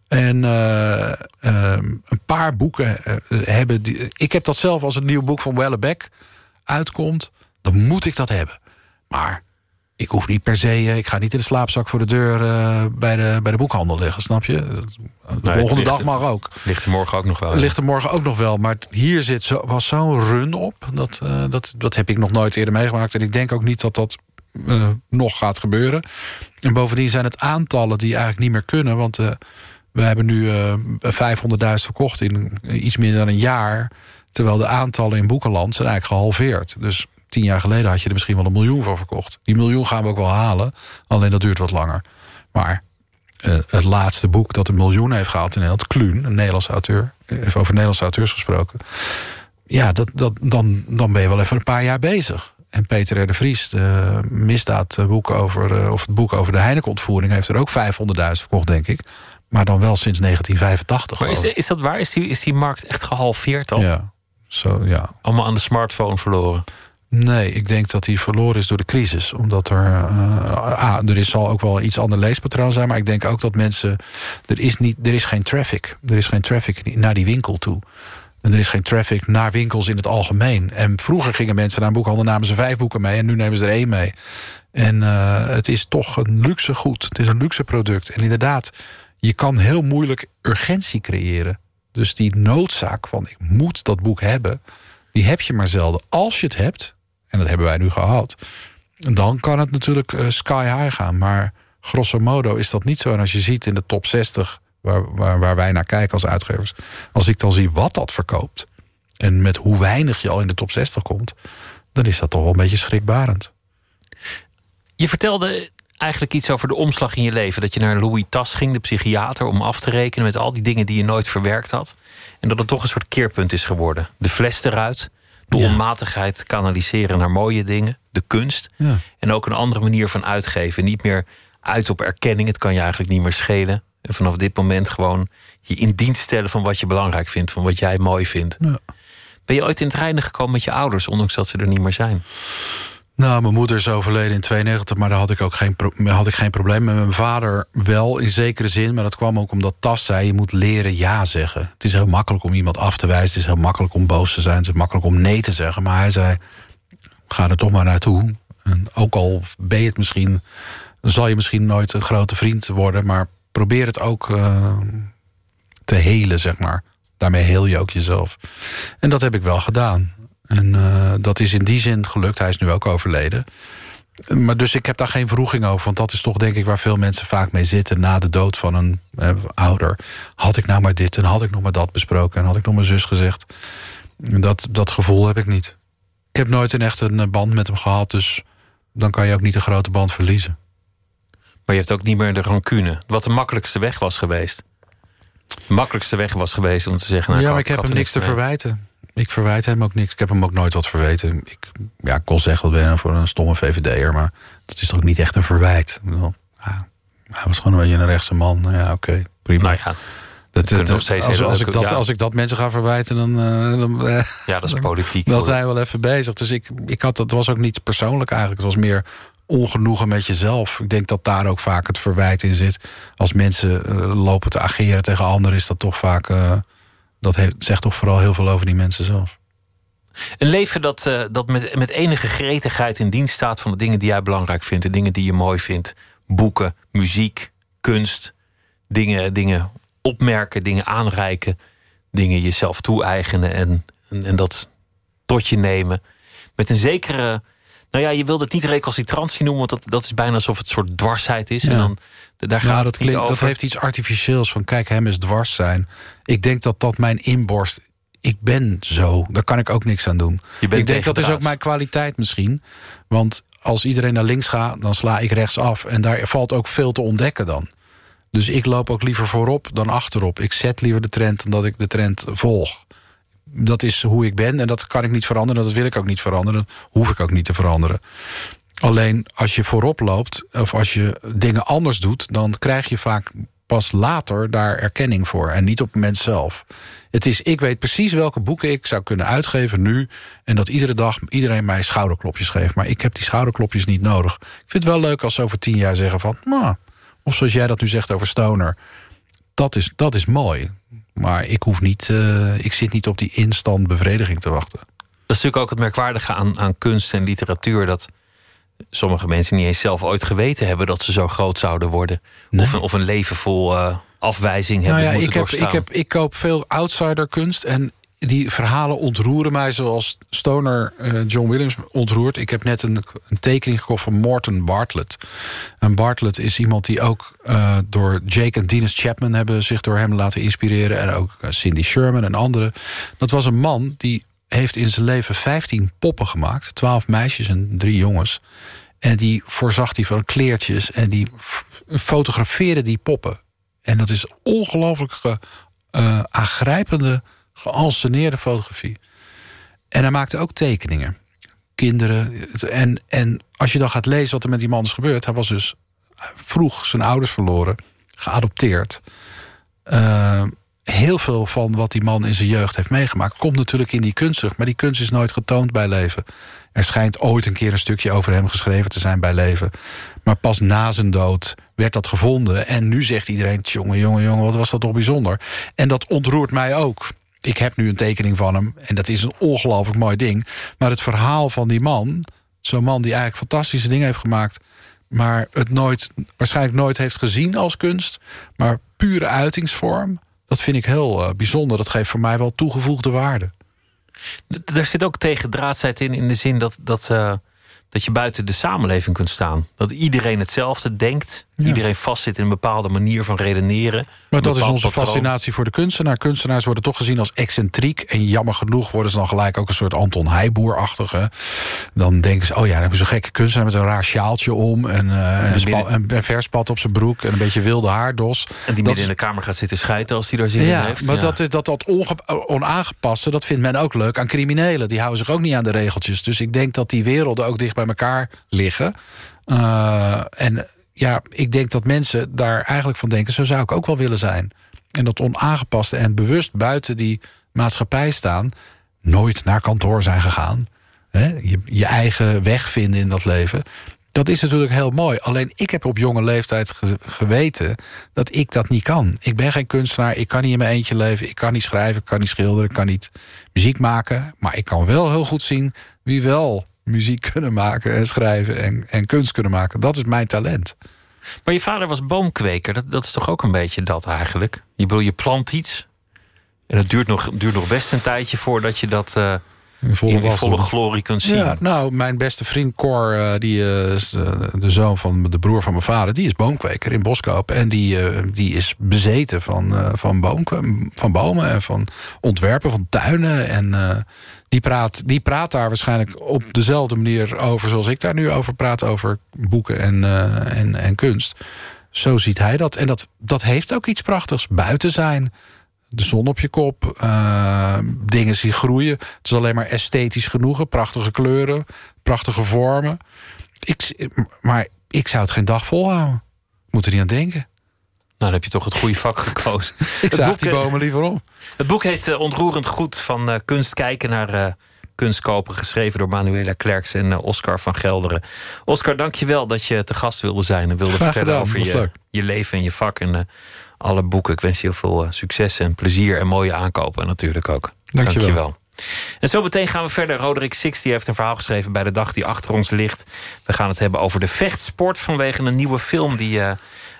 En uh, een paar boeken uh, hebben... Die, ik heb dat zelf als een nieuw boek van Wellebeck uitkomt. Dan moet ik dat hebben. Maar ik hoef niet per se, eh, ik ga niet in de slaapzak voor de deur uh, bij, de, bij de boekhandel liggen, snap je? De volgende dag mag ook. Ligt er morgen ook nog wel. Ligt er morgen ook nog wel, maar hier zit zo, was zo'n run op. Dat, uh, dat, dat heb ik nog nooit eerder meegemaakt. En ik denk ook niet dat dat uh, nog gaat gebeuren. En bovendien zijn het aantallen die eigenlijk niet meer kunnen. Want we hebben nu 500.000 verkocht in iets minder dan een jaar. Terwijl de aantallen in Boekenland zijn eigenlijk gehalveerd. Dus tien jaar geleden had je er misschien wel een miljoen voor verkocht. Die miljoen gaan we ook wel halen, alleen dat duurt wat langer. Maar uh, het laatste boek dat een miljoen heeft gehaald in Nederland... Kluun, een Nederlandse auteur, even over Nederlandse auteurs gesproken... ja, dat, dat, dan, dan ben je wel even een paar jaar bezig. En Peter R. de Vries, de misdaadboek over, uh, of het boek over de Heineken-ontvoering... heeft er ook 500.000 verkocht, denk ik. Maar dan wel sinds 1985. Maar is, is dat waar? Is die, is die markt echt gehalveerd al? Ja, zo, ja. Allemaal aan de smartphone verloren? Nee, ik denk dat hij verloren is door de crisis. Omdat er... Uh, er is, zal ook wel iets ander leespatroon zijn... maar ik denk ook dat mensen... Er is, niet, er is geen traffic. Er is geen traffic naar die winkel toe. En er is geen traffic naar winkels in het algemeen. En vroeger gingen mensen naar een boekhandel... namen ze vijf boeken mee en nu nemen ze er één mee. En uh, het is toch een luxe goed. Het is een luxe product. En inderdaad, je kan heel moeilijk urgentie creëren. Dus die noodzaak van ik moet dat boek hebben... die heb je maar zelden. Als je het hebt, en dat hebben wij nu gehad... dan kan het natuurlijk uh, sky high gaan. Maar grosso modo is dat niet zo. En als je ziet in de top 60, waar, waar, waar wij naar kijken als uitgevers... als ik dan zie wat dat verkoopt... en met hoe weinig je al in de top 60 komt... dan is dat toch wel een beetje schrikbarend. Je vertelde eigenlijk iets over de omslag in je leven. Dat je naar Louis Tas ging, de psychiater, om af te rekenen... met al die dingen die je nooit verwerkt had. En dat het toch een soort keerpunt is geworden. De fles eruit, de onmatigheid kanaliseren naar mooie dingen, de kunst. Ja. En ook een andere manier van uitgeven. Niet meer uit op erkenning, het kan je eigenlijk niet meer schelen. En vanaf dit moment gewoon je in dienst stellen van wat je belangrijk vindt, van wat jij mooi vindt. Ja. Ben je ooit in het reinen gekomen met je ouders, ondanks dat ze er niet meer zijn? Nou, mijn moeder is overleden in 92, maar daar had ik ook geen, had ik geen probleem met. Mijn vader wel, in zekere zin, maar dat kwam ook omdat Tas zei... je moet leren ja zeggen. Het is heel makkelijk om iemand af te wijzen. Het is heel makkelijk om boos te zijn. Het is makkelijk om nee te zeggen. Maar hij zei, ga er toch maar naartoe. En ook al ben je het misschien... zal je misschien nooit een grote vriend worden... maar probeer het ook uh, te helen, zeg maar. Daarmee heel je ook jezelf. En dat heb ik wel gedaan. En uh, dat is in die zin gelukt. Hij is nu ook overleden. Maar dus ik heb daar geen vroeging over. Want dat is toch denk ik waar veel mensen vaak mee zitten... na de dood van een eh, ouder. Had ik nou maar dit en had ik nog maar dat besproken... en had ik nog mijn zus gezegd. Dat, dat gevoel heb ik niet. Ik heb nooit een echt een band met hem gehad... dus dan kan je ook niet een grote band verliezen. Maar je hebt ook niet meer de rancune. Wat de makkelijkste weg was geweest. De makkelijkste weg was geweest om te zeggen... Nou, ja, maar ik, heb hem niks te verwijten. Ik verwijt hem ook niks. Ik heb hem ook nooit wat verweten. Ik, ja, ik kon zeggen wat ben je voor een stomme VVD'er... maar dat is toch niet echt een verwijt. Ja, hij was gewoon een beetje een rechtse man. Nou ja, oké, prima. Nou ja. Dat, dat, nog steeds als, als, ik dat, als ik dat mensen ga verwijten, dan... Uh, dan uh, ja, dat is politiek. Dan zijn we wel even bezig. Dus ik, ik had, dat was ook niet persoonlijk eigenlijk. Het was meer ongenoegen met jezelf. Ik denk dat daar ook vaak het verwijt in zit. Als mensen uh, lopen te ageren tegen anderen... is dat toch vaak dat heeft, zegt toch vooral heel veel over die mensen zelf. Een leven dat, uh, dat met, met enige gretigheid in dienst staat van de dingen die jij belangrijk vindt, de dingen die je mooi vindt. Boeken, muziek, kunst, dingen, dingen opmerken, dingen aanreiken, dingen jezelf toe-eigenen en, en, en, dat tot je nemen. Met een zekere. Nou ja, je wilde het niet recalcitrantie noemen, want dat, dat is bijna alsof het een soort dwarsheid is. En dan daar gaat dat, klinkt, dat heeft iets artificieels van kijk, hem is dwars zijn. Ik denk dat dat mijn inborst... Ik ben zo, daar kan ik ook niks aan doen. ik denk dat is ook mijn kwaliteit misschien. Want als iedereen naar links gaat, dan sla ik rechts af. En daar valt ook veel te ontdekken dan. Dus ik loop ook liever voorop dan achterop. Ik zet liever de trend dan dat ik de trend volg. Dat is hoe ik ben en dat kan ik niet veranderen. Dat wil ik ook niet veranderen. Dat hoef ik ook niet te veranderen. Alleen als je voorop loopt of als je dingen anders doet... dan krijg je vaak pas later daar erkenning voor. En niet op het moment zelf. Het is, ik weet precies welke boeken ik zou kunnen uitgeven nu... en dat iedere dag iedereen mij schouderklopjes geeft. Maar ik heb die schouderklopjes niet nodig. Ik vind het wel leuk als ze over tien jaar zeggen van... Nou, of zoals jij dat nu zegt over Stoner. Dat is, dat is mooi. Maar ik, hoef niet, uh, ik zit niet op die instant bevrediging te wachten. Dat is natuurlijk ook het merkwaardige aan, aan kunst en literatuur... dat sommige mensen niet eens zelf ooit geweten hebben... dat ze zo groot zouden worden. Of, een, of een leven vol uh, afwijzing hebben nou ja, ik, heb, ik, heb, ik koop veel outsiderkunst en die verhalen ontroeren mij zoals Stoner uh, John Williams ontroert. Ik heb net een, een, tekening gekocht van Morton Bartlett. En Bartlett is iemand die ook uh, door Jake en Dennis Chapman... hebben zich door hem laten inspireren. En ook Cindy Sherman en anderen. Dat was een man die heeft in zijn leven 15 poppen gemaakt. 12 meisjes en drie jongens. En die voorzag die van kleertjes. En die fotografeerde die poppen. En dat is ongelooflijk uh, aangrijpende, geanceneerde fotografie. En hij maakte ook tekeningen. Kinderen. En, en als je dan gaat lezen wat er met die man is gebeurd... hij was dus vroeg zijn ouders verloren, geadopteerd... Uh, heel veel van wat die man in zijn jeugd heeft meegemaakt... komt natuurlijk in die kunst terug. Maar die kunst is nooit getoond bij leven. Er schijnt ooit een keer een stukje over hem geschreven te zijn bij leven. Maar pas na zijn dood werd dat gevonden. En nu zegt iedereen, jongen, jongen, jongen, wat was dat toch bijzonder. En dat ontroert mij ook. Ik heb nu een tekening van hem en dat is een ongelooflijk mooi ding. Maar het verhaal van die man, zo'n man die eigenlijk fantastische dingen heeft gemaakt... maar het nooit, waarschijnlijk nooit heeft gezien als kunst... maar pure uitingsvorm, dat vind ik heel uh, bijzonder. Dat geeft voor mij wel toegevoegde waarde. Er zit ook tegendraadsheid in, in de zin dat, dat, uh, dat je buiten de samenleving kunt staan. Dat iedereen hetzelfde denkt. Iedereen vastzit in een bepaalde manier van redeneren. Maar dat is onze fascinatie voor de kunstenaar. Kunstenaars worden toch gezien als excentriek. En jammer genoeg worden ze dan gelijk ook een soort Anton Heijboer-achtige. Dan denken ze, oh ja, dan hebben ze zo'n gekke kunstenaar met een raar sjaaltje om. En, uh, en, verspat op zijn broek. En een beetje wilde haardos. En die midden in de kamer gaat zitten schijten als hij daar zin in heeft. Maar dat, dat, dat onaangepaste, dat vindt men ook leuk aan criminelen. Die houden zich ook niet aan de regeltjes. Dus ik denk dat die werelden ook dicht bij elkaar liggen. Uh, en ja, ik denk dat mensen daar eigenlijk van denken... zo zou ik ook wel willen zijn. En dat onaangepaste en bewust buiten die maatschappij staan... nooit naar kantoor zijn gegaan. Hè? Je, je eigen weg vinden in dat leven. Dat is natuurlijk heel mooi. Alleen ik heb op jonge leeftijd geweten dat ik dat niet kan. Ik ben geen kunstenaar, ik kan niet in mijn eentje leven... ik kan niet schrijven, ik kan niet schilderen, ik kan niet muziek maken... maar ik kan wel heel goed zien wie wel muziek kunnen maken en schrijven en, en kunst kunnen maken. Dat is mijn talent. Maar je vader was boomkweker. Dat, dat is toch ook een beetje dat eigenlijk? Je, bedoel, je plant iets. En het duurt nog, duurt nog best een tijdje voordat je dat uh, in volle, in, volle glorie kunt zien. Ja, nou, mijn beste vriend Cor, uh, die uh, is de zoon van de broer van mijn vader... die is boomkweker in Boskoop. En die, die is bezeten van, van, boom, van bomen en van ontwerpen van tuinen. En die praat, die praat daar waarschijnlijk op dezelfde manier over... zoals ik daar nu over praat, over boeken en, en, en kunst. Zo ziet hij dat. En dat, dat heeft ook iets prachtigs. Buiten zijn, de zon op je kop, uh, dingen zien groeien. Het is alleen maar esthetisch genoegen. Prachtige kleuren, prachtige vormen. Ik, maar ik zou het geen dag volhouden. Moet er niet aan denken. Nou, dan heb je toch het goede vak gekozen. ik zag die bomen liever om. Het boek heet uh, Ontroerend Goed van uh, kunst kijken naar uh, kunst kopen. Geschreven door Manuela Klerks en Oscar van Gelderen. Oscar, dank je wel dat je te gast wilde zijn. En wilde vertellen over je, je leven en je vak en alle boeken. Ik wens je heel veel succes en plezier en mooie aankopen natuurlijk ook. Dank, je wel. En zo meteen gaan we verder. Roderick Six die heeft een verhaal geschreven bij de dag die achter ons ligt. We gaan het hebben over de vechtsport vanwege een nieuwe film die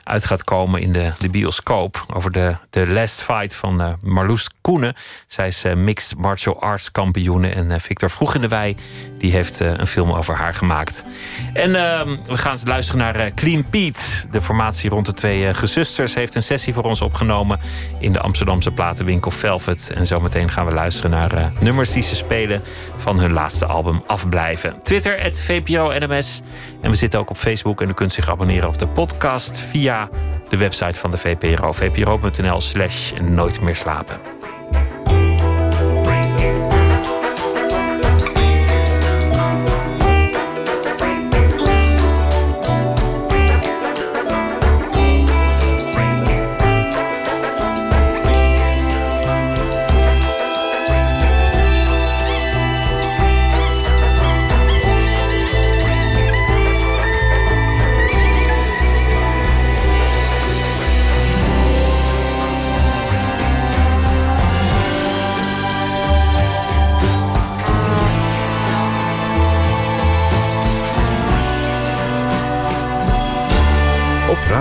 uit gaat komen in de, bioscoop. Over de, de last fight van uh, Marloes Koenen. Zij is uh, mixed martial arts kampioene. En uh, Victor Vroeg in de Wei die heeft een film over haar gemaakt. En ehm, we gaan luisteren naar Clean Pete. De formatie rond de twee gezusters heeft een sessie voor ons opgenomen... in de Amsterdamse platenwinkel Velvet. En zometeen gaan we luisteren naar nummers die ze spelen... van hun laatste album Afblijven. Twitter, het VPRO NMS. En we zitten ook op Facebook en u kunt zich abonneren op de podcast... de website van de VPRO. vpro.nl slash nooit meer slapen.